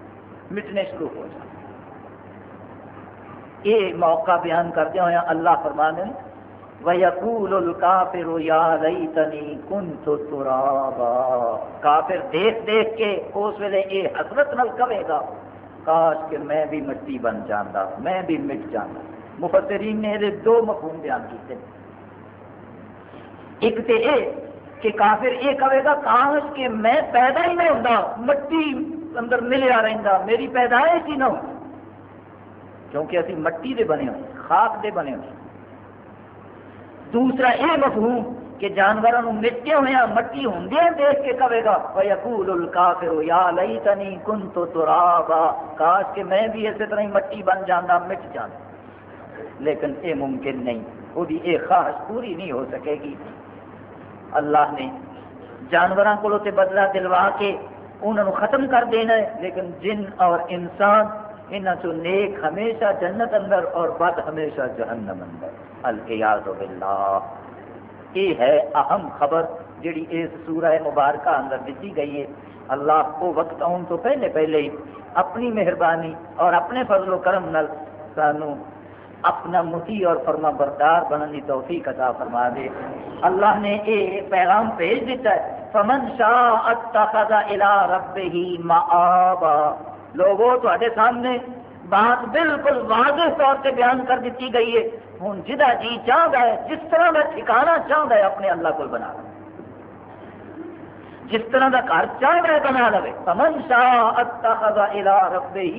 Speaker 1: مٹنے شروع ہو جائے۔ یہ موقع بیان کردیا ہوا اللہ فرما دیں وَيَقُولُ الْكَافِرُ يَا لَيْتَنِي كُنْتُ تُرَابًا کافر دیکھ دیکھ کے اس ویلے یہ حسرت نل کہے گا، کاش کہ میں بھی مٹی بن جانا میں بھی مٹ جانا مفسرین نے یہ دو مفہوم بیان کیتے ایک تے اے کہ کافر یہ کہے گا، کاش کہ میں پیدا ہی نہیں ہوتا مٹی اندر ملیا رہتا میری پیدائش ہی نہ ہو۔ کیونکہ ابھی مٹی دے بنے ہوئے، خاک دے بنے ہوئے۔ دوسرا یہ مفہوم کہ جانوروں مٹے ہوئے مٹی ہوں دیکھ کے کہے گا یقول الکافر یا لئی تنی کن تو ترابا۔ کاش کہ میں بھی اسی طرح مٹی بن جانا مٹ جانا لیکن یہ ممکن نہیں وہ یہ خواہش پوری نہیں ہو سکے گی۔ اللہ نے جانوروں کو بدلہ دلوا کے انہوں ختم کر دینا ہے۔ لیکن جن اور انسان انہوں نیک ہمیشہ جنت اندر اور بد ہمیشہ جہنم اندر۔ القیاض باللہ۔ یہ ہے اہم خبر جڑی اس سورہ مبارکہ اندر دیتی گئی ہے۔ اللہ کو وقت آن تو پہلے پہلے ہی اپنی مہربانی اور اپنے فضل و کرم نل سانو اپنا متی اور فرما بردار بننے کی توفیق عطا فرما دے۔ اللہ نے یہ پیغام بھیج دیتا ہے، فمن شاء اتخذ الى ربه مآبا۔ لوگوں تے سامنے بات بالکل واضح طور سے بیان کر دیتی گئی ہے۔ ہوں جا جی چاہتا ہے، جس طرح کا ٹھکانا چاہتا ہے، اپنے اللہ کو بنا لے جس طرح کا گھر چاہتا ہے، بنا لے امن شاہ اتخذ الى ربه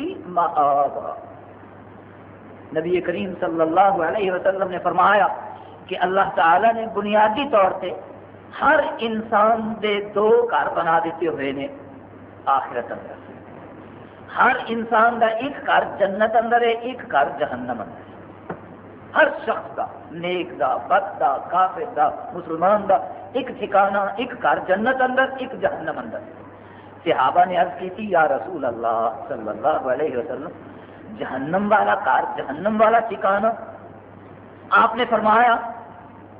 Speaker 1: نبی کریم صلی اللہ علیہ وسلم نے فرمایا کہ اللہ تعالی نے بنیادی طور پہ ہر انسان دے دو گھر بنا دیتے ہوئے نے آخرت اندر۔ ہر انسان دا ایک گھر جنت اندر ہے، ایک گھر جہنم اندر۔ ہر شخص دا، نیک دا، بد دا، کافر دا، مسلمان دا، ایک ٹھکانہ، ایک گھر جنت اندر، ایک جہنم اندر۔ صحابہ نے عرض کی تھی، یا رسول اللہ صلی اللہ علیہ وسلم، جہنم والا گھر، جہنم والا ٹھکانہ۔ آپ نے فرمایا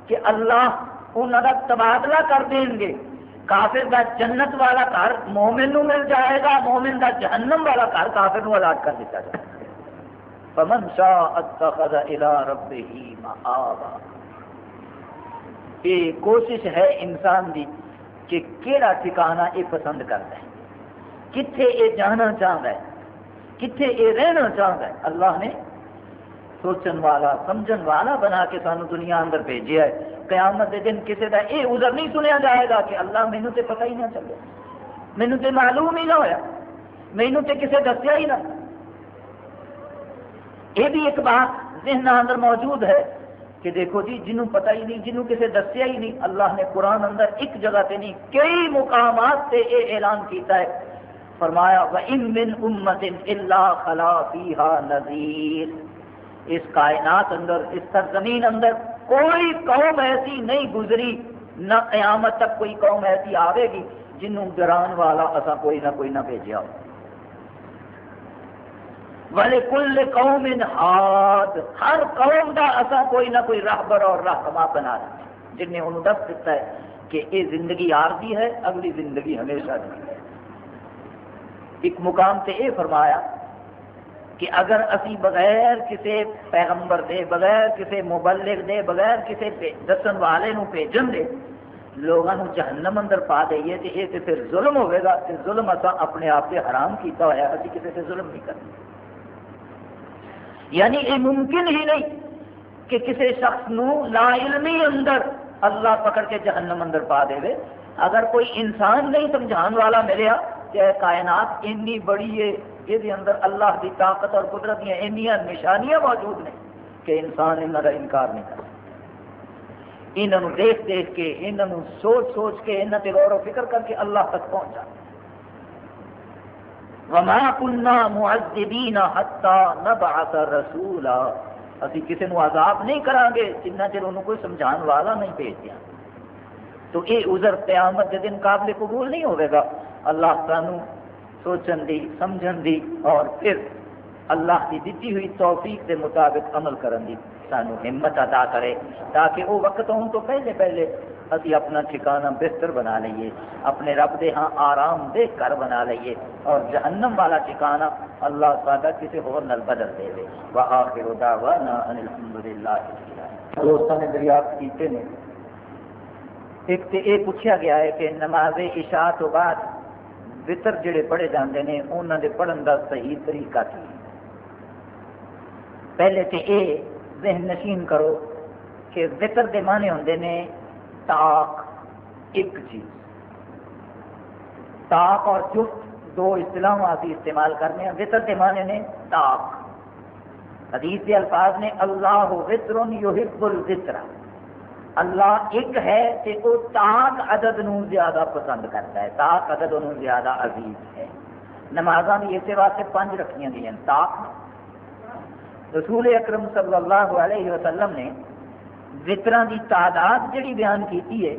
Speaker 1: کہ اللہ انہوں کا تبادلہ کر دیں گے۔ کافر کا جنت والا گھر مومن نو مل جائے گا، مومن کا جہنم والا گھر کافر نو الاٹ کر دیتا جائے گا۔ فمن شاء اتخذ الى ربه مآبا۔ یہ کوشش ہے انسان دی کہ کیڑا ٹھکانہ یہ پسند کرتا ہے۔ کتنے یہ جانا چاہتا ہے؟ کتنے یہ رہنا چاہتا ہے؟ اللہ نے سوچن والا، سمجھن والا بنا کے سانو دنیا اندر بھیجا ہے۔ قیامت دے دن کسی کا یہ ادھر نہیں سنیا جائے گا کہ اللہ مینو تے پتہ ہی نہ چلے۔ مینو تے معلوم ہی نہ ہوا مینو تے کسے دسیا ہی نہ۔ یہ بھی ایک بات ذہن اندر موجود ہے کہ دیکھو جی جنہوں پتہ ہی نہیں، جنہوں کسے دسیا ہی نہیں، اللہ نے قرآن اندر ایک جگہ تے نہیں، کئی مقامات تے اے اعلان کیتا ہے۔ فرمایا، وَإِن مِّن أُمَّةٍ إِلَّا خَلَا فِيهَا نَذِيرٌ۔ اس کائنات اندر، اس سرزمین اندر کوئی قوم ایسی نہیں گزری، نہ قیامت تک کوئی قوم ایسی آئے گی جنہوں ڈران والا اصا کوئی نہ کوئی نہ بھیجا ہو۔ والے کل قوم ہاتھ ہر قوم کا اصا کوئی نہ کوئی راہبر اور راہما بنا دیا جن نے انہوں دس دیتا ہے کہ یہ زندگی عارضی ہے، اگلی زندگی ہمیشہ دی ہے۔ ایک مقام سے یہ فرمایا کہ اگر اسی بغیر کسی پیغمبر دے، بغیر کسی مبلغ دے، بغیر کسی دسن والے نو بھیجن دے لوگوں جہنم اندر پا دئیے تو یہ تو پھر ظلم ہوئے گا تو ظلم اصا اپنے آپ سے حرام کیتا ہوا اسی کسی سے ظلم نہیں کرتے یعنی یہ ممکن ہی نہیں کہ کسی شخص نو لا علمی اندر اللہ پکڑ کے جہنم اندر پا دے اگر کوئی انسان نہیں سمجھان والا ملیا کہ کائنات انی بڑی ہے، یہ اندر اللہ کی طاقت اور قدرت دیا اینیاں نشانیاں موجود نے کہ انسان انہوں کا انکار نہیں کرتا۔ انہوں دیکھ دیکھ کے انہوں سوچ سوچ کے انہوں سے غور و فکر کر کے اللہ تک پہنچا۔ وما كنا معذبين حتى نبعث رسولا۔ اسی کسی نو عذاب نہیں کران گے جنہ چر انہوں کوئی سمجھان والا نہیں بھیج دیا۔ تو یہ عذر قیامت کے دن قابل قبول نہیں ہوئے گا۔ اللہ سانو سوچن دی، سمجھن دی اور پھر اللہ کی دیتی ہوئی توفیق کے مطابق عمل کرن دی۔ سانو ہمت ادا کرے تاکہ وہ وقت ہونے تو پہلے پہلے ابھی اپنا ٹھکانا بہتر بنا لیے اپنے رب دے ہاں آرام دہ گھر بنا لیے اور جہنم والا ٹھکانا اللہ تعالیٰ کسی ہور نل بدل دے دے وآخر دعوانا ان الحمدللہ دوستان نے دریافت کیتے نے ایک تو یہ پوچھا گیا ہے کہ نماز عشاء تو بعد وطر جڑے پڑھے جاندے نے انہوں نے پڑھن کا صحیح طریقہ کی پہلے تو یہ ذہن نشین کرو کہ وطر دے معنی ہوندے نے تاک ایک چیز۔ تاک اور جفت دو اصطلاح آتی استعمال کرنے ہیں۔ وطر کے معنی نے تاک حدیث کے الفاظ نے اللہ وطر یحب الوطر۔ اللہ ایک ہے کہ وہ تاک عدد نو زیادہ پسند کرتا ہے۔ تاک عدد نو زیادہ عزیز ہے۔ نمازاں بھی اسی واسطے پانچ رکھیاں گئی تاک رسول اکرم صلی اللہ علیہ وسلم نے وطرا کی تعداد جڑی بیان کی ہے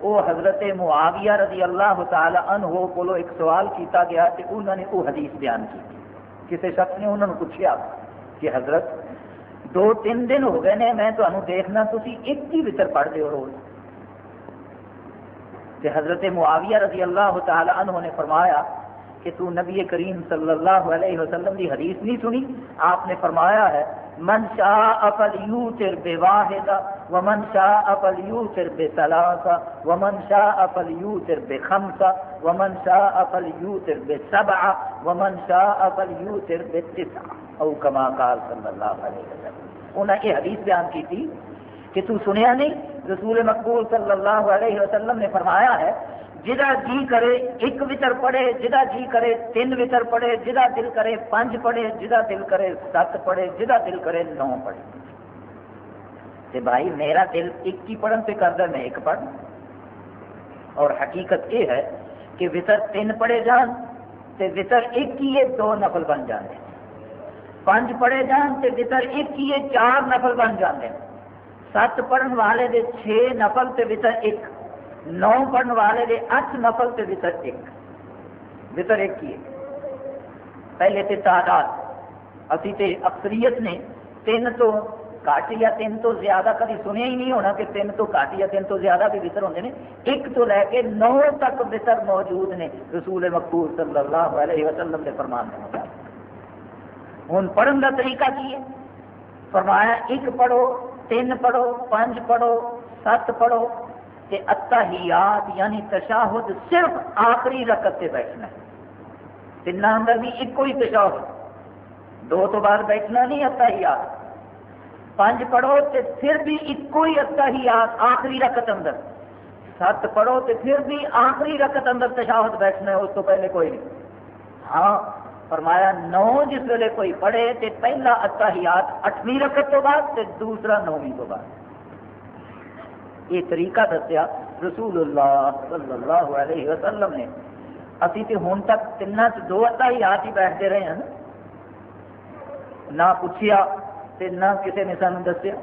Speaker 1: وہ حضرت معاویہ رضی اللہ تعالی عنہ کو ایک سوال کیتا گیا کہ انہوں نے وہ حدیث بیان کی کسی شخص نے انہوں نے پوچھا کہ حضرت، دو تین دن ہو گئے نے، میں تمہیں دیکھنا تھی ایک ہی وطر پڑھ دو روز؟ کہ حضرت معاویہ رضی اللہ تعالی عنہ نے فرمایا کہ تو نبی کریم صلی اللہ علیہ وسلم کی حدیث نہیں سنی، آپ نے فرمایا ہے من شاء فليوتر بواحدة، ومن شاء فليوتر بثلاثة، ومن شاء فليوتر بخمسة، ومن شاء فليوتر بسبعة، ومن شاء فليوتر بتسعة، او كما قال صلى الله عليه وسلم۔ انہوں نے یہ حدیث بیان کی تھی کہ تو سنیا نہیں، رسول مقبول صلی اللہ علیہ وسلم نے فرمایا ہے جدا جی کرے، ایک وطر پڑھے جدا جی کرے، تین وطر پڑھے جدا دل کرے، پانچ پڑھے جدا دل کرے، سات پڑھے جدا دل کرے، نو پڑھے۔ تے بھائی، میرا دل ایک ہی پڑھن سے کرتا میں ایک پڑھ۔ اور حقیقت یہ ہے کہ وطر تین پڑھے جان، تے وطر ایک ہی ہے، دو نفل بن جاتے پانچ پڑھے جان، تے وطر ایک ہی ہے، چار نفل بن جاتے سات پڑھن والے دے چھ نفل، تے وطر ایک۔ نو پڑھنے والے دے اٹھ نفل تے وطر ایک۔ وطر ایک کی پہلے تے تعداد۔ اسی تے اکثریت نے تین تو کٹ یا تین تو زیادہ کبھی سنیا ہی نہیں ہونا کہ تین تو کٹ یا تین تو زیادہ بھی وطر ہوتے ہیں ایک تو لے کے نو تک وطر موجود نے رسول مقبول صلی اللہ علیہ وسلم کے فرمان کے مطابق۔ ہوں پڑھن کا طریقہ کی ہے؟ فرمایا، ایک پڑھو، تین پڑھو، پانچ پڑھو، سات پڑھو کہ اتحیات یعنی تشاہد صرف آخری رکعت سے بیٹھنا ہے۔ تین اندر بھی ایک ہی تشاہد۔ دو تو بعد بیٹھنا نہیں اتحیات پانچ پڑھو تو پھر بھی ایک ہی اتحیات آخری رکعت اندر۔ سات پڑھو تو پھر بھی آخری رکعت اندر تشاہد بیٹھنا ہے، اس تو پہلے کوئی نہیں۔ ہاں فرمایا نو جس ویلے کوئی پڑھے تو پہلا اتحیات اٹھویں رکعت تو بعد دوسرا نویں تو بعد۔ یہ طریقہ دسیا رسول اللہ صلی اللہ علیہ وسلم نے۔ ابھی تو ہوں تک تین دو ادا ہی ہاتھ ہی بیٹھتے رہے ہیں۔ نہ پوچھیا نہ کسی نے سانو دسیا۔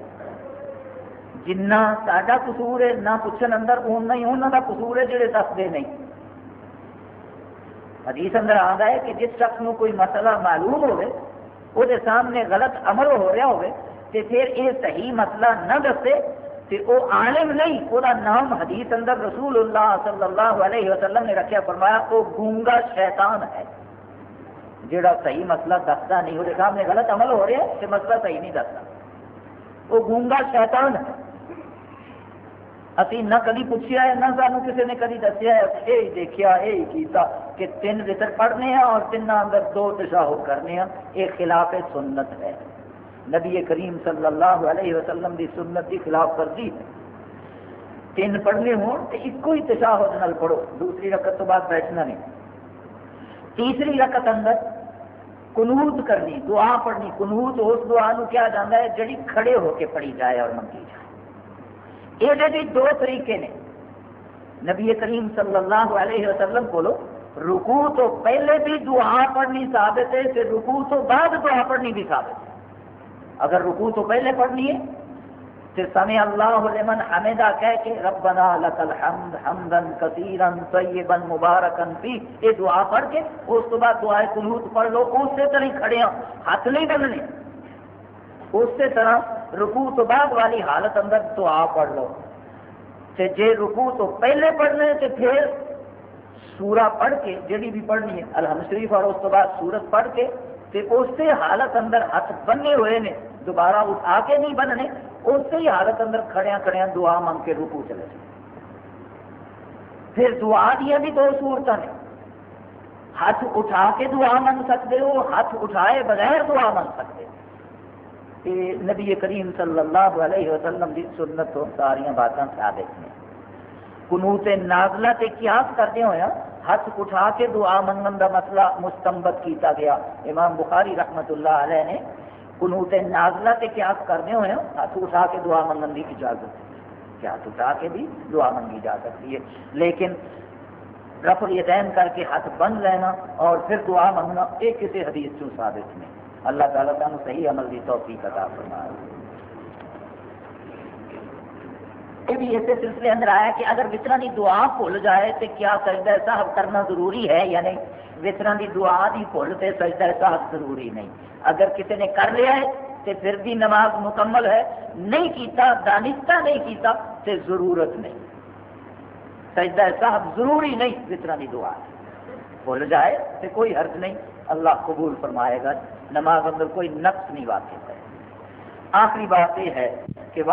Speaker 1: جنا ساڈا قصور ہے، نہ پوچھن اندر اُنہ ہی انہوں کا قصور ہے جڑے دستے نہیں۔ حدیث اندر آتا ہے کہ جس شخص کو کوئی مسئلہ معلوم ہوئے وہ سامنے غلط عمل ہو رہا ہوئے تو پھر یہ صحیح مسئلہ نہ دسے کہ وہ عالم نہیں وہ نام حدیث اندر رسول اللہ صلی اللہ علیہ وسلم نے رکھا فرمایا وہ گونگا شیطان ہے۔ جڑا صحیح مسئلہ دستا نہیں، وہ سامنے غلط عمل ہو رہا ہے کہ مسئلہ صحیح نہیں دستا۔ وہ گونگا شیطان ہے۔ ابھی نہ کدی پوچھا ہے، نہ سانو کسی نے کدی دسیا ہے یہ دیکھا یہ کیتا کہ تین وطر پڑھنے ہیں اور تین اندر دو تشاہد کرنے ہیں۔ یہ خلاف سنت ہے۔ نبی کریم صلی اللہ علیہ وسلم کی سنت کی خلاف ورزی ہے۔ تین پڑھنے ہوں تو ایک ہی تشاہد نال پڑھو، دوسری رقط تو بعد بیٹھنا نہیں۔ تیسری رقط اندر کنوت کرنی، دعا پڑھنی کنوت اس دعا نو کیا جانا ہے جڑی کھڑے ہو کے پڑھی جائے اور منگی جائے۔ یہ بھی دو طریقے نے۔ نبی کریم صلی اللہ علیہ وسلم بولو رکو تو پہلے بھی دعا پڑھنی ثابت ہے، پھر رکو تو بعد دعا پڑھنی بھی ثابت ہے۔ اگر رکو تو پہلے پڑھنی ہے پھر سمع اللہ لمن حمدہ کہہ کے ربنا لک الحمد حمدا کثیرا طیبا مبارکا فی، یہ دعا پڑھ کے، اس تو بعد دعائے قنوت پڑھ لو، اس سے طرح کھڑے ہوں، ہاتھ نہیں بننے اسی طرح رکوع تو بعد والی حالت اندر دعا پڑھ لو۔ تے جے رکوع تو پہلے پڑھنا ہے تو پھر سورہ پڑھ کے، جڑی بھی پڑھنی ہے، الحمد شریف اور اس تو بعد سورت پڑھ کے تے اسی حالت اندر ہاتھ بنے ہوئے نے، دوبارہ اٹھا کے نہیں بننے اسی حالت اندر کھڑیا کھڑیا دعا منگ کے رکو چلے جائے۔ پھر دعا دیا بھی دو صورت نے۔ ہاتھ اٹھا کے دعا منگ سکتے ہو ہاتھ اٹھائے بغیر دعا منگ سکتے۔ نبی کریم صلی اللہ علیہ وسلم کی سنت تو ساریا باتیں ثابت نے کنوت نازلہ تے قیاس کرتے ہوئے ہاں، ہاتھ اٹھا کے دعا منگن دا مسئلہ مستمبت کیتا گیا۔ امام بخاری رحمت اللہ علیہ نے کنوت نازلہ تے قیاس کرنے ہوئے ہاتھ اٹھا کے دعا منگن دی اجازت ہے ہاتھ اٹھا کے بھی دعا منگی جا سکتی ہے۔ لیکن رفع یدین کر کے ہاتھ بند لینا اور پھر دعا منگنا یہ کسی حدیث چوں ثابت نہیں۔ اللہ تعالیٰ تعالیٰ صحیح عمل کی توفیق عطا فرمائے۔ یہ بھی اسی سلسلے اندر آیا کہ اگر وطرا کی دعا بھول جائے تو کیا سجدہ صاحب کرنا ضروری ہے یا نہیں؟ وطرا کی دعا کی بھول سے سجدہ صاحب ضروری نہیں۔ اگر کسی نے کر لیا ہے تو پھر بھی نماز مکمل ہے، نہیں کیتا، دانستہ نہیں کیتا تو ضرورت نہیں۔ سجدہ صاحب ضروری نہیں وطرا کی دعا بھول جائے تو کوئی حرض نہیں، اللہ قبول فرمائے گا۔ نماز اندر کوئی نقص نہیں واقع ہے۔ آخری بات یہ ہے کہ